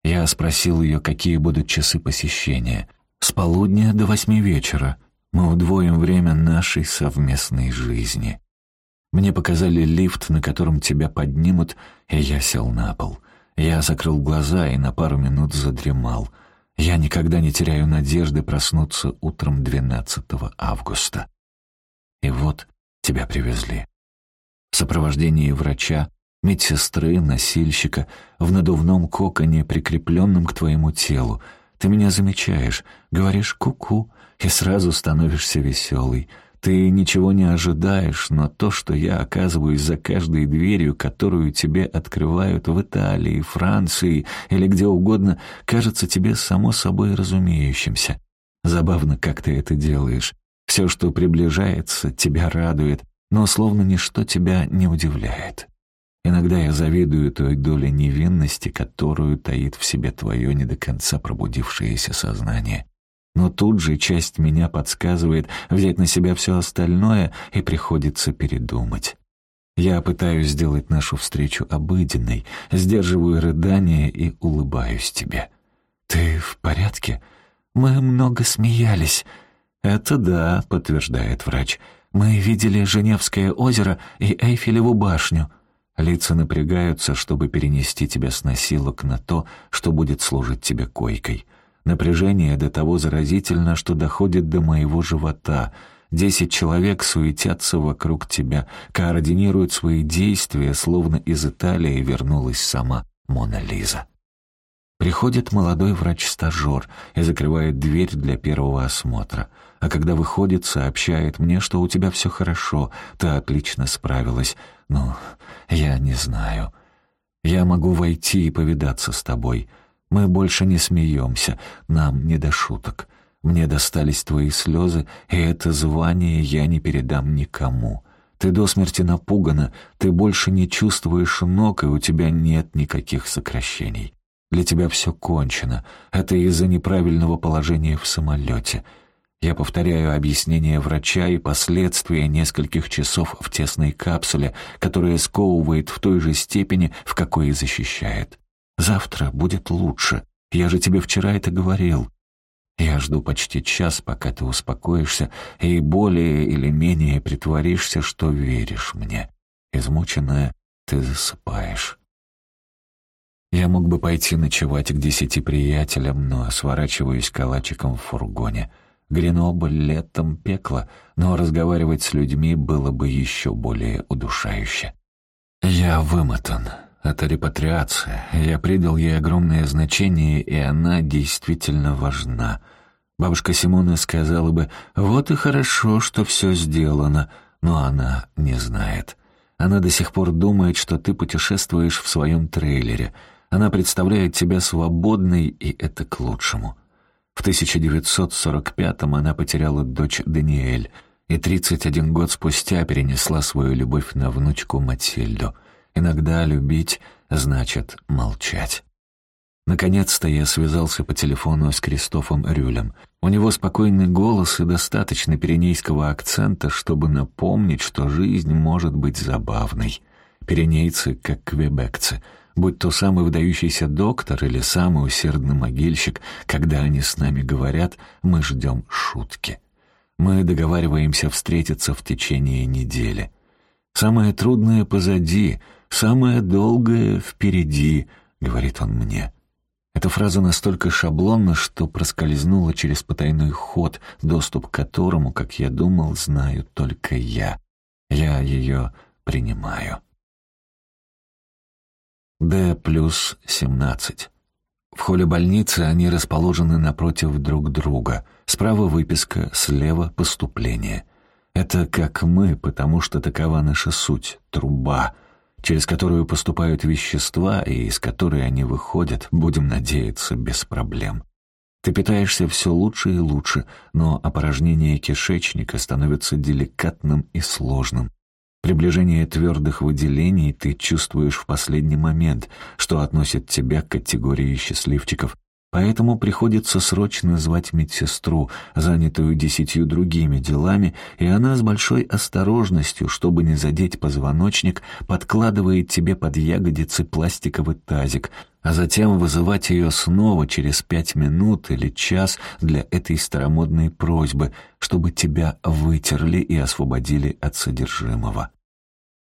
Я спросил ее, какие будут часы посещения. С полудня до восьми вечера. Мы удвоим время нашей совместной жизни. Мне показали лифт, на котором тебя поднимут, и я сел на пол. Я закрыл глаза и на пару минут задремал. Я никогда не теряю надежды проснуться утром 12 августа. И вот тебя привезли. В сопровождении врача, медсестры, носильщика, в надувном коконе, прикрепленном к твоему телу. Ты меня замечаешь, говоришь «ку-ку», и сразу становишься веселый — ты ничего не ожидаешь, но то, что я оказываюсь за каждой дверью, которую тебе открывают в Италии, Франции или где угодно, кажется тебе само собой разумеющимся. Забавно, как ты это делаешь. Все, что приближается, тебя радует, но словно ничто тебя не удивляет. Иногда я завидую той доле невинности, которую таит в себе твое не до конца пробудившееся сознание но тут же часть меня подсказывает взять на себя все остальное, и приходится передумать. Я пытаюсь сделать нашу встречу обыденной, сдерживаю рыдания и улыбаюсь тебе. «Ты в порядке? Мы много смеялись». «Это да», — подтверждает врач. «Мы видели Женевское озеро и Эйфелеву башню». Лица напрягаются, чтобы перенести тебя с носилок на то, что будет служить тебе койкой. Напряжение до того заразительно, что доходит до моего живота. Десять человек суетятся вокруг тебя, координируют свои действия, словно из Италии вернулась сама Мона Лиза. Приходит молодой врач-стажер и закрывает дверь для первого осмотра. А когда выходит, сообщает мне, что у тебя все хорошо, ты отлично справилась. Ну, я не знаю. Я могу войти и повидаться с тобой. Мы больше не смеемся, нам не до шуток. Мне достались твои слезы, и это звание я не передам никому. Ты до смерти напугана, ты больше не чувствуешь ног, и у тебя нет никаких сокращений. Для тебя все кончено. Это из-за неправильного положения в самолете. Я повторяю объяснение врача и последствия нескольких часов в тесной капсуле, которая сковывает в той же степени, в какой и защищает. Завтра будет лучше. Я же тебе вчера это говорил. Я жду почти час, пока ты успокоишься и более или менее притворишься, что веришь мне. Измученная, ты засыпаешь. Я мог бы пойти ночевать к десяти приятелям, но сворачиваюсь калачиком в фургоне. Гренобль летом пекло, но разговаривать с людьми было бы еще более удушающе. Я вымотан. Это репатриация. Я придал ей огромное значение, и она действительно важна. Бабушка Симона сказала бы, «Вот и хорошо, что все сделано», но она не знает. Она до сих пор думает, что ты путешествуешь в своем трейлере. Она представляет тебя свободной, и это к лучшему. В 1945-м она потеряла дочь Даниэль, и 31 год спустя перенесла свою любовь на внучку Матильду — Иногда любить значит молчать. Наконец-то я связался по телефону с Кристофом Рюлем. У него спокойный голос и достаточно пиренейского акцента, чтобы напомнить, что жизнь может быть забавной. Пиренейцы, как квебекцы, будь то самый выдающийся доктор или самый усердный могильщик, когда они с нами говорят, мы ждем шутки. Мы договариваемся встретиться в течение недели. Самое трудное позади — «Самое долгое впереди», — говорит он мне. Эта фраза настолько шаблонна, что проскользнула через потайной ход, доступ к которому, как я думал, знаю только я. Я ее принимаю. Д плюс семнадцать. В холле больницы они расположены напротив друг друга. Справа выписка, слева поступление. Это как мы, потому что такова наша суть — труба — через которую поступают вещества и из которой они выходят, будем надеяться, без проблем. Ты питаешься все лучше и лучше, но опорожнение кишечника становится деликатным и сложным. Приближение твердых выделений ты чувствуешь в последний момент, что относит тебя к категории счастливчиков, Поэтому приходится срочно звать медсестру, занятую десятью другими делами, и она с большой осторожностью, чтобы не задеть позвоночник, подкладывает тебе под ягодицы пластиковый тазик, а затем вызывать ее снова через пять минут или час для этой старомодной просьбы, чтобы тебя вытерли и освободили от содержимого.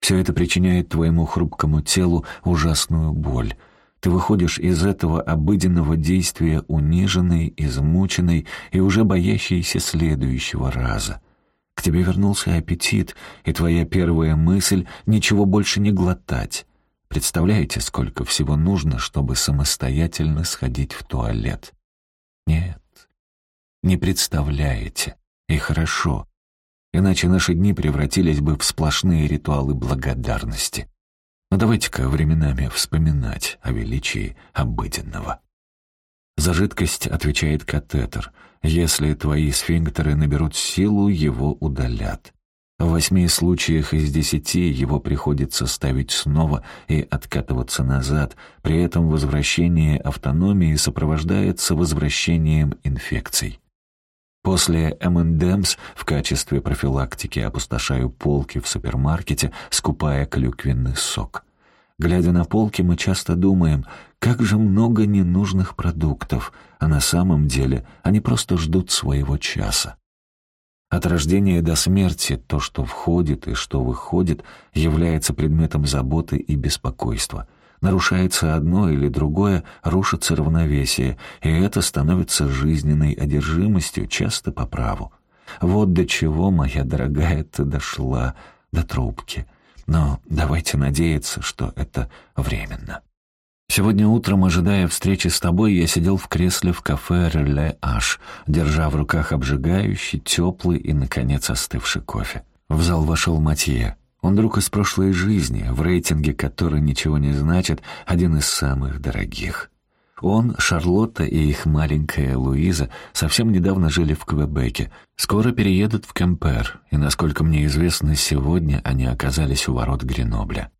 Все это причиняет твоему хрупкому телу ужасную боль — ты выходишь из этого обыденного действия униженный, измученный и уже боящийся следующего раза. К тебе вернулся аппетит, и твоя первая мысль — ничего больше не глотать. Представляете, сколько всего нужно, чтобы самостоятельно сходить в туалет? Нет, не представляете. И хорошо. Иначе наши дни превратились бы в сплошные ритуалы благодарности. Но давайте-ка временами вспоминать о величии обыденного. За жидкость отвечает катетер. Если твои сфинктеры наберут силу, его удалят. В восьми случаях из десяти его приходится ставить снова и откатываться назад, при этом возвращение автономии сопровождается возвращением инфекций. После M&M's в качестве профилактики опустошаю полки в супермаркете, скупая клюквенный сок. Глядя на полки, мы часто думаем, как же много ненужных продуктов, а на самом деле они просто ждут своего часа. От рождения до смерти то, что входит и что выходит, является предметом заботы и беспокойства — Нарушается одно или другое, рушится равновесие, и это становится жизненной одержимостью, часто по праву. Вот до чего, моя дорогая, ты дошла, до трубки. Но давайте надеяться, что это временно. Сегодня утром, ожидая встречи с тобой, я сидел в кресле в кафе «Реле Аш», держа в руках обжигающий, теплый и, наконец, остывший кофе. В зал вошел Матье. Он друг из прошлой жизни, в рейтинге который ничего не значит, один из самых дорогих. Он, Шарлотта и их маленькая Луиза совсем недавно жили в Квебеке. Скоро переедут в Кемпер, и, насколько мне известно, сегодня они оказались у ворот Гренобля.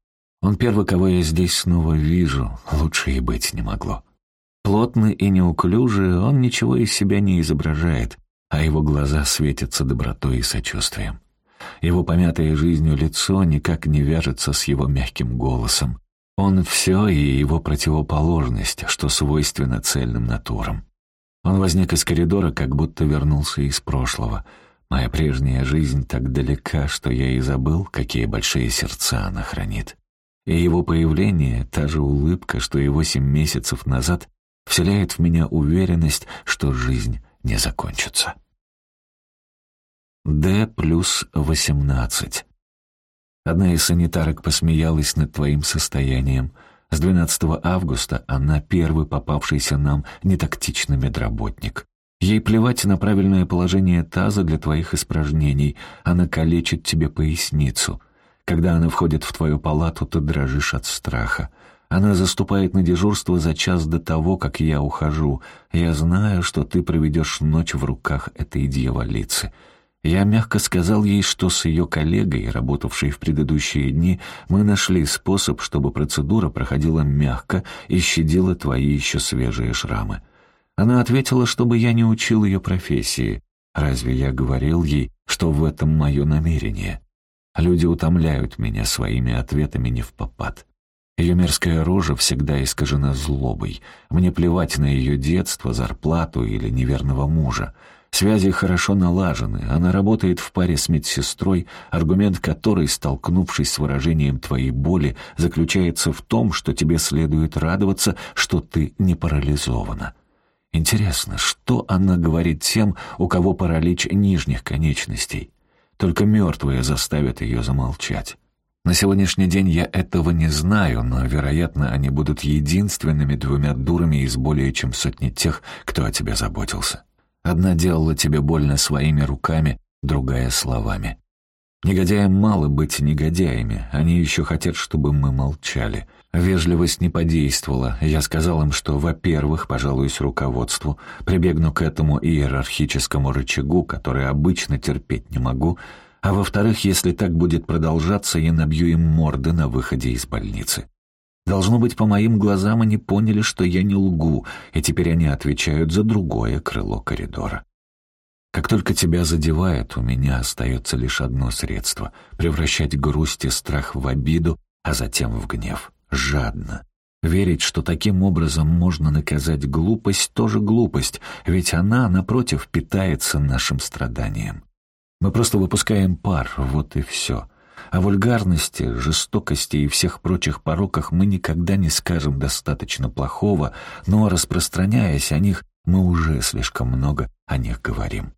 Он первый, кого я здесь снова вижу, лучше и быть не могло. Плотный и неуклюжий, он ничего из себя не изображает, а его глаза светятся добротой и сочувствием. Его помятое жизнью лицо никак не вяжется с его мягким голосом. Он все и его противоположность, что свойственно цельным натурам. Он возник из коридора, как будто вернулся из прошлого. Моя прежняя жизнь так далека, что я и забыл, какие большие сердца она хранит. И его появление, та же улыбка, что и восемь месяцев назад, вселяет в меня уверенность, что жизнь не закончится. Д плюс восемнадцать. Одна из санитарок посмеялась над твоим состоянием. С 12 августа она первый попавшийся нам нетактичный медработник. Ей плевать на правильное положение таза для твоих испражнений. Она калечит тебе поясницу. Когда она входит в твою палату, ты дрожишь от страха. Она заступает на дежурство за час до того, как я ухожу. Я знаю, что ты проведешь ночь в руках этой дьяволицы. Я мягко сказал ей, что с ее коллегой, работавшей в предыдущие дни, мы нашли способ, чтобы процедура проходила мягко и щадила твои еще свежие шрамы. Она ответила, чтобы я не учил ее профессии. Разве я говорил ей, что в этом мое намерение? Люди утомляют меня своими ответами не в попад. Ее мерзкая рожа всегда искажена злобой. Мне плевать на ее детство, зарплату или неверного мужа. Связи хорошо налажены, она работает в паре с медсестрой, аргумент которой, столкнувшись с выражением твоей боли, заключается в том, что тебе следует радоваться, что ты не парализована. Интересно, что она говорит тем, у кого паралич нижних конечностей? Только мертвые заставят ее замолчать. На сегодняшний день я этого не знаю, но, вероятно, они будут единственными двумя дурами из более чем сотни тех, кто о тебе заботился. Одна делала тебе больно своими руками, другая — словами. Негодяям мало быть негодяями, они еще хотят, чтобы мы молчали. Вежливость не подействовала. Я сказал им, что, во-первых, пожалуюсь руководству, прибегну к этому иерархическому рычагу, который обычно терпеть не могу, А во-вторых, если так будет продолжаться, я набью им морды на выходе из больницы. Должно быть, по моим глазам они поняли, что я не лгу, и теперь они отвечают за другое крыло коридора. Как только тебя задевает, у меня остается лишь одно средство — превращать грусть и страх в обиду, а затем в гнев. Жадно. Верить, что таким образом можно наказать глупость, тоже глупость, ведь она, напротив, питается нашим страданием. Мы просто выпускаем пар, вот и все. О вульгарности, жестокости и всех прочих пороках мы никогда не скажем достаточно плохого, но, распространяясь о них, мы уже слишком много о них говорим.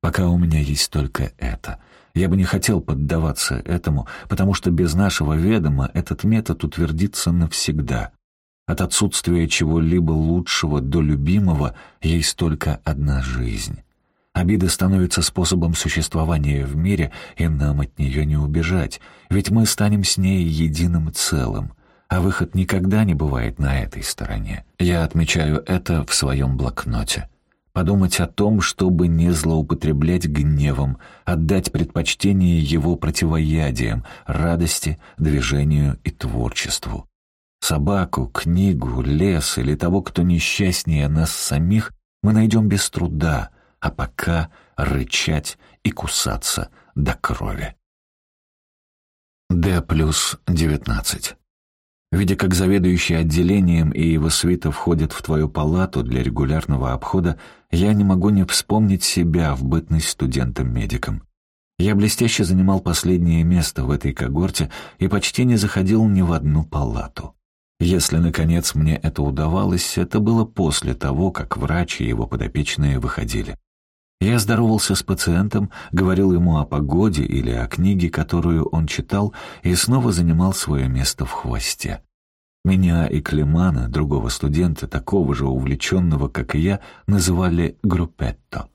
Пока у меня есть только это. Я бы не хотел поддаваться этому, потому что без нашего ведома этот метод утвердится навсегда. От отсутствия чего-либо лучшего до любимого есть только одна жизнь. Обида становится способом существования в мире, и нам от нее не убежать, ведь мы станем с ней единым целым, а выход никогда не бывает на этой стороне. Я отмечаю это в своем блокноте подумать о том, чтобы не злоупотреблять гневом, отдать предпочтение его противоядиям, радости, движению и творчеству. Собаку, книгу, лес или того, кто несчастнее нас самих, мы найдем без труда, а пока рычать и кусаться до крови. Д плюс девятнадцать. Видя, как заведующий отделением и его свита входят в твою палату для регулярного обхода, я не могу не вспомнить себя в бытность студентом-медиком. Я блестяще занимал последнее место в этой когорте и почти не заходил ни в одну палату. Если, наконец, мне это удавалось, это было после того, как врач и его подопечные выходили. Я здоровался с пациентом, говорил ему о погоде или о книге, которую он читал, и снова занимал свое место в хвосте. Меня и Климана, другого студента, такого же увлеченного, как и я, называли «группетто».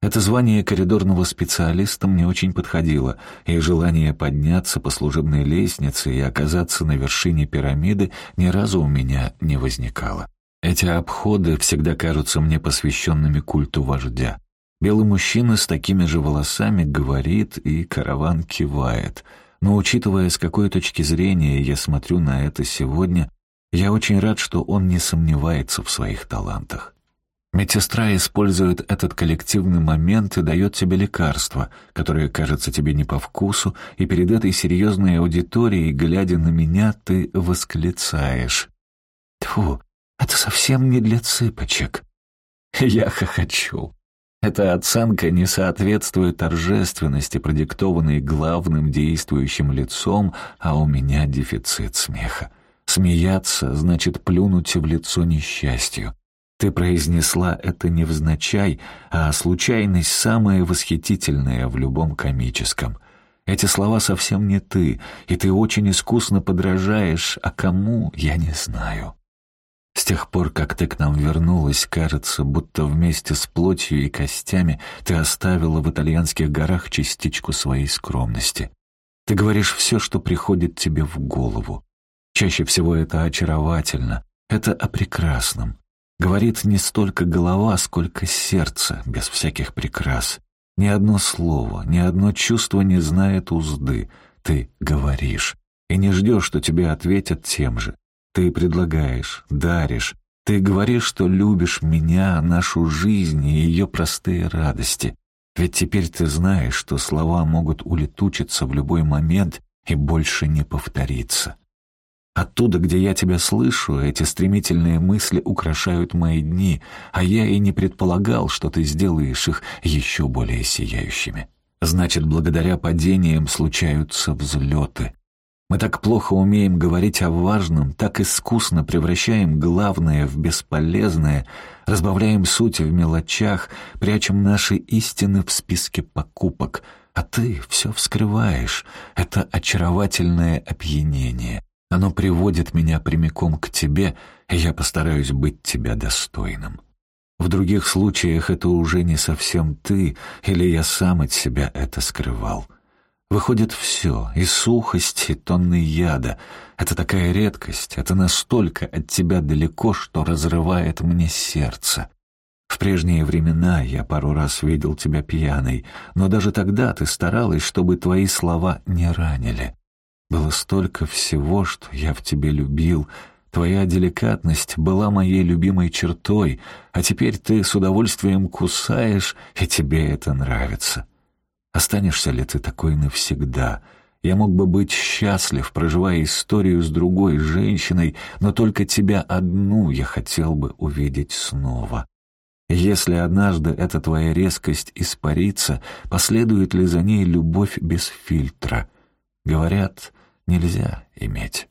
Это звание коридорного специалиста мне очень подходило, и желание подняться по служебной лестнице и оказаться на вершине пирамиды ни разу у меня не возникало. Эти обходы всегда кажутся мне посвященными культу вождя. Белый мужчина с такими же волосами говорит, и караван кивает. Но учитывая, с какой точки зрения я смотрю на это сегодня, я очень рад, что он не сомневается в своих талантах. Медсестра использует этот коллективный момент и дает тебе лекарство, которое кажется тебе не по вкусу, и перед этой серьезной аудиторией, глядя на меня, ты восклицаешь. «Тьфу, это совсем не для цыпочек». Я хохочу. Эта оценка не соответствует торжественности, продиктованной главным действующим лицом, а у меня дефицит смеха. Смеяться значит плюнуть в лицо несчастью. Ты произнесла это невзначай, а случайность самая восхитительная в любом комическом. Эти слова совсем не ты, и ты очень искусно подражаешь, а кому, я не знаю. С тех пор, как ты к нам вернулась, кажется, будто вместе с плотью и костями ты оставила в итальянских горах частичку своей скромности. Ты говоришь все, что приходит тебе в голову. Чаще всего это очаровательно, это о прекрасном. Говорит не столько голова, сколько сердце, без всяких прикрас. Ни одно слово, ни одно чувство не знает узды. Ты говоришь и не ждешь, что тебе ответят тем же. Ты предлагаешь, даришь. Ты говоришь, что любишь меня, нашу жизнь и ее простые радости. Ведь теперь ты знаешь, что слова могут улетучиться в любой момент и больше не повториться. Оттуда, где я тебя слышу, эти стремительные мысли украшают мои дни, а я и не предполагал, что ты сделаешь их еще более сияющими. Значит, благодаря падениям случаются взлеты. Мы так плохо умеем говорить о важном, так искусно превращаем главное в бесполезное, разбавляем суть в мелочах, прячем наши истины в списке покупок. А ты все вскрываешь. Это очаровательное опьянение. Оно приводит меня прямиком к тебе, и я постараюсь быть тебя достойным. В других случаях это уже не совсем ты, или я сам от себя это скрывал. Выходит все, и сухость, и тонны яда. Это такая редкость, это настолько от тебя далеко, что разрывает мне сердце. В прежние времена я пару раз видел тебя пьяной, но даже тогда ты старалась, чтобы твои слова не ранили. Было столько всего, что я в тебе любил. Твоя деликатность была моей любимой чертой, а теперь ты с удовольствием кусаешь, и тебе это нравится. Останешься ли ты такой навсегда?» Я мог бы быть счастлив, проживая историю с другой женщиной, но только тебя одну я хотел бы увидеть снова. Если однажды эта твоя резкость испарится, последует ли за ней любовь без фильтра? Говорят, нельзя иметь.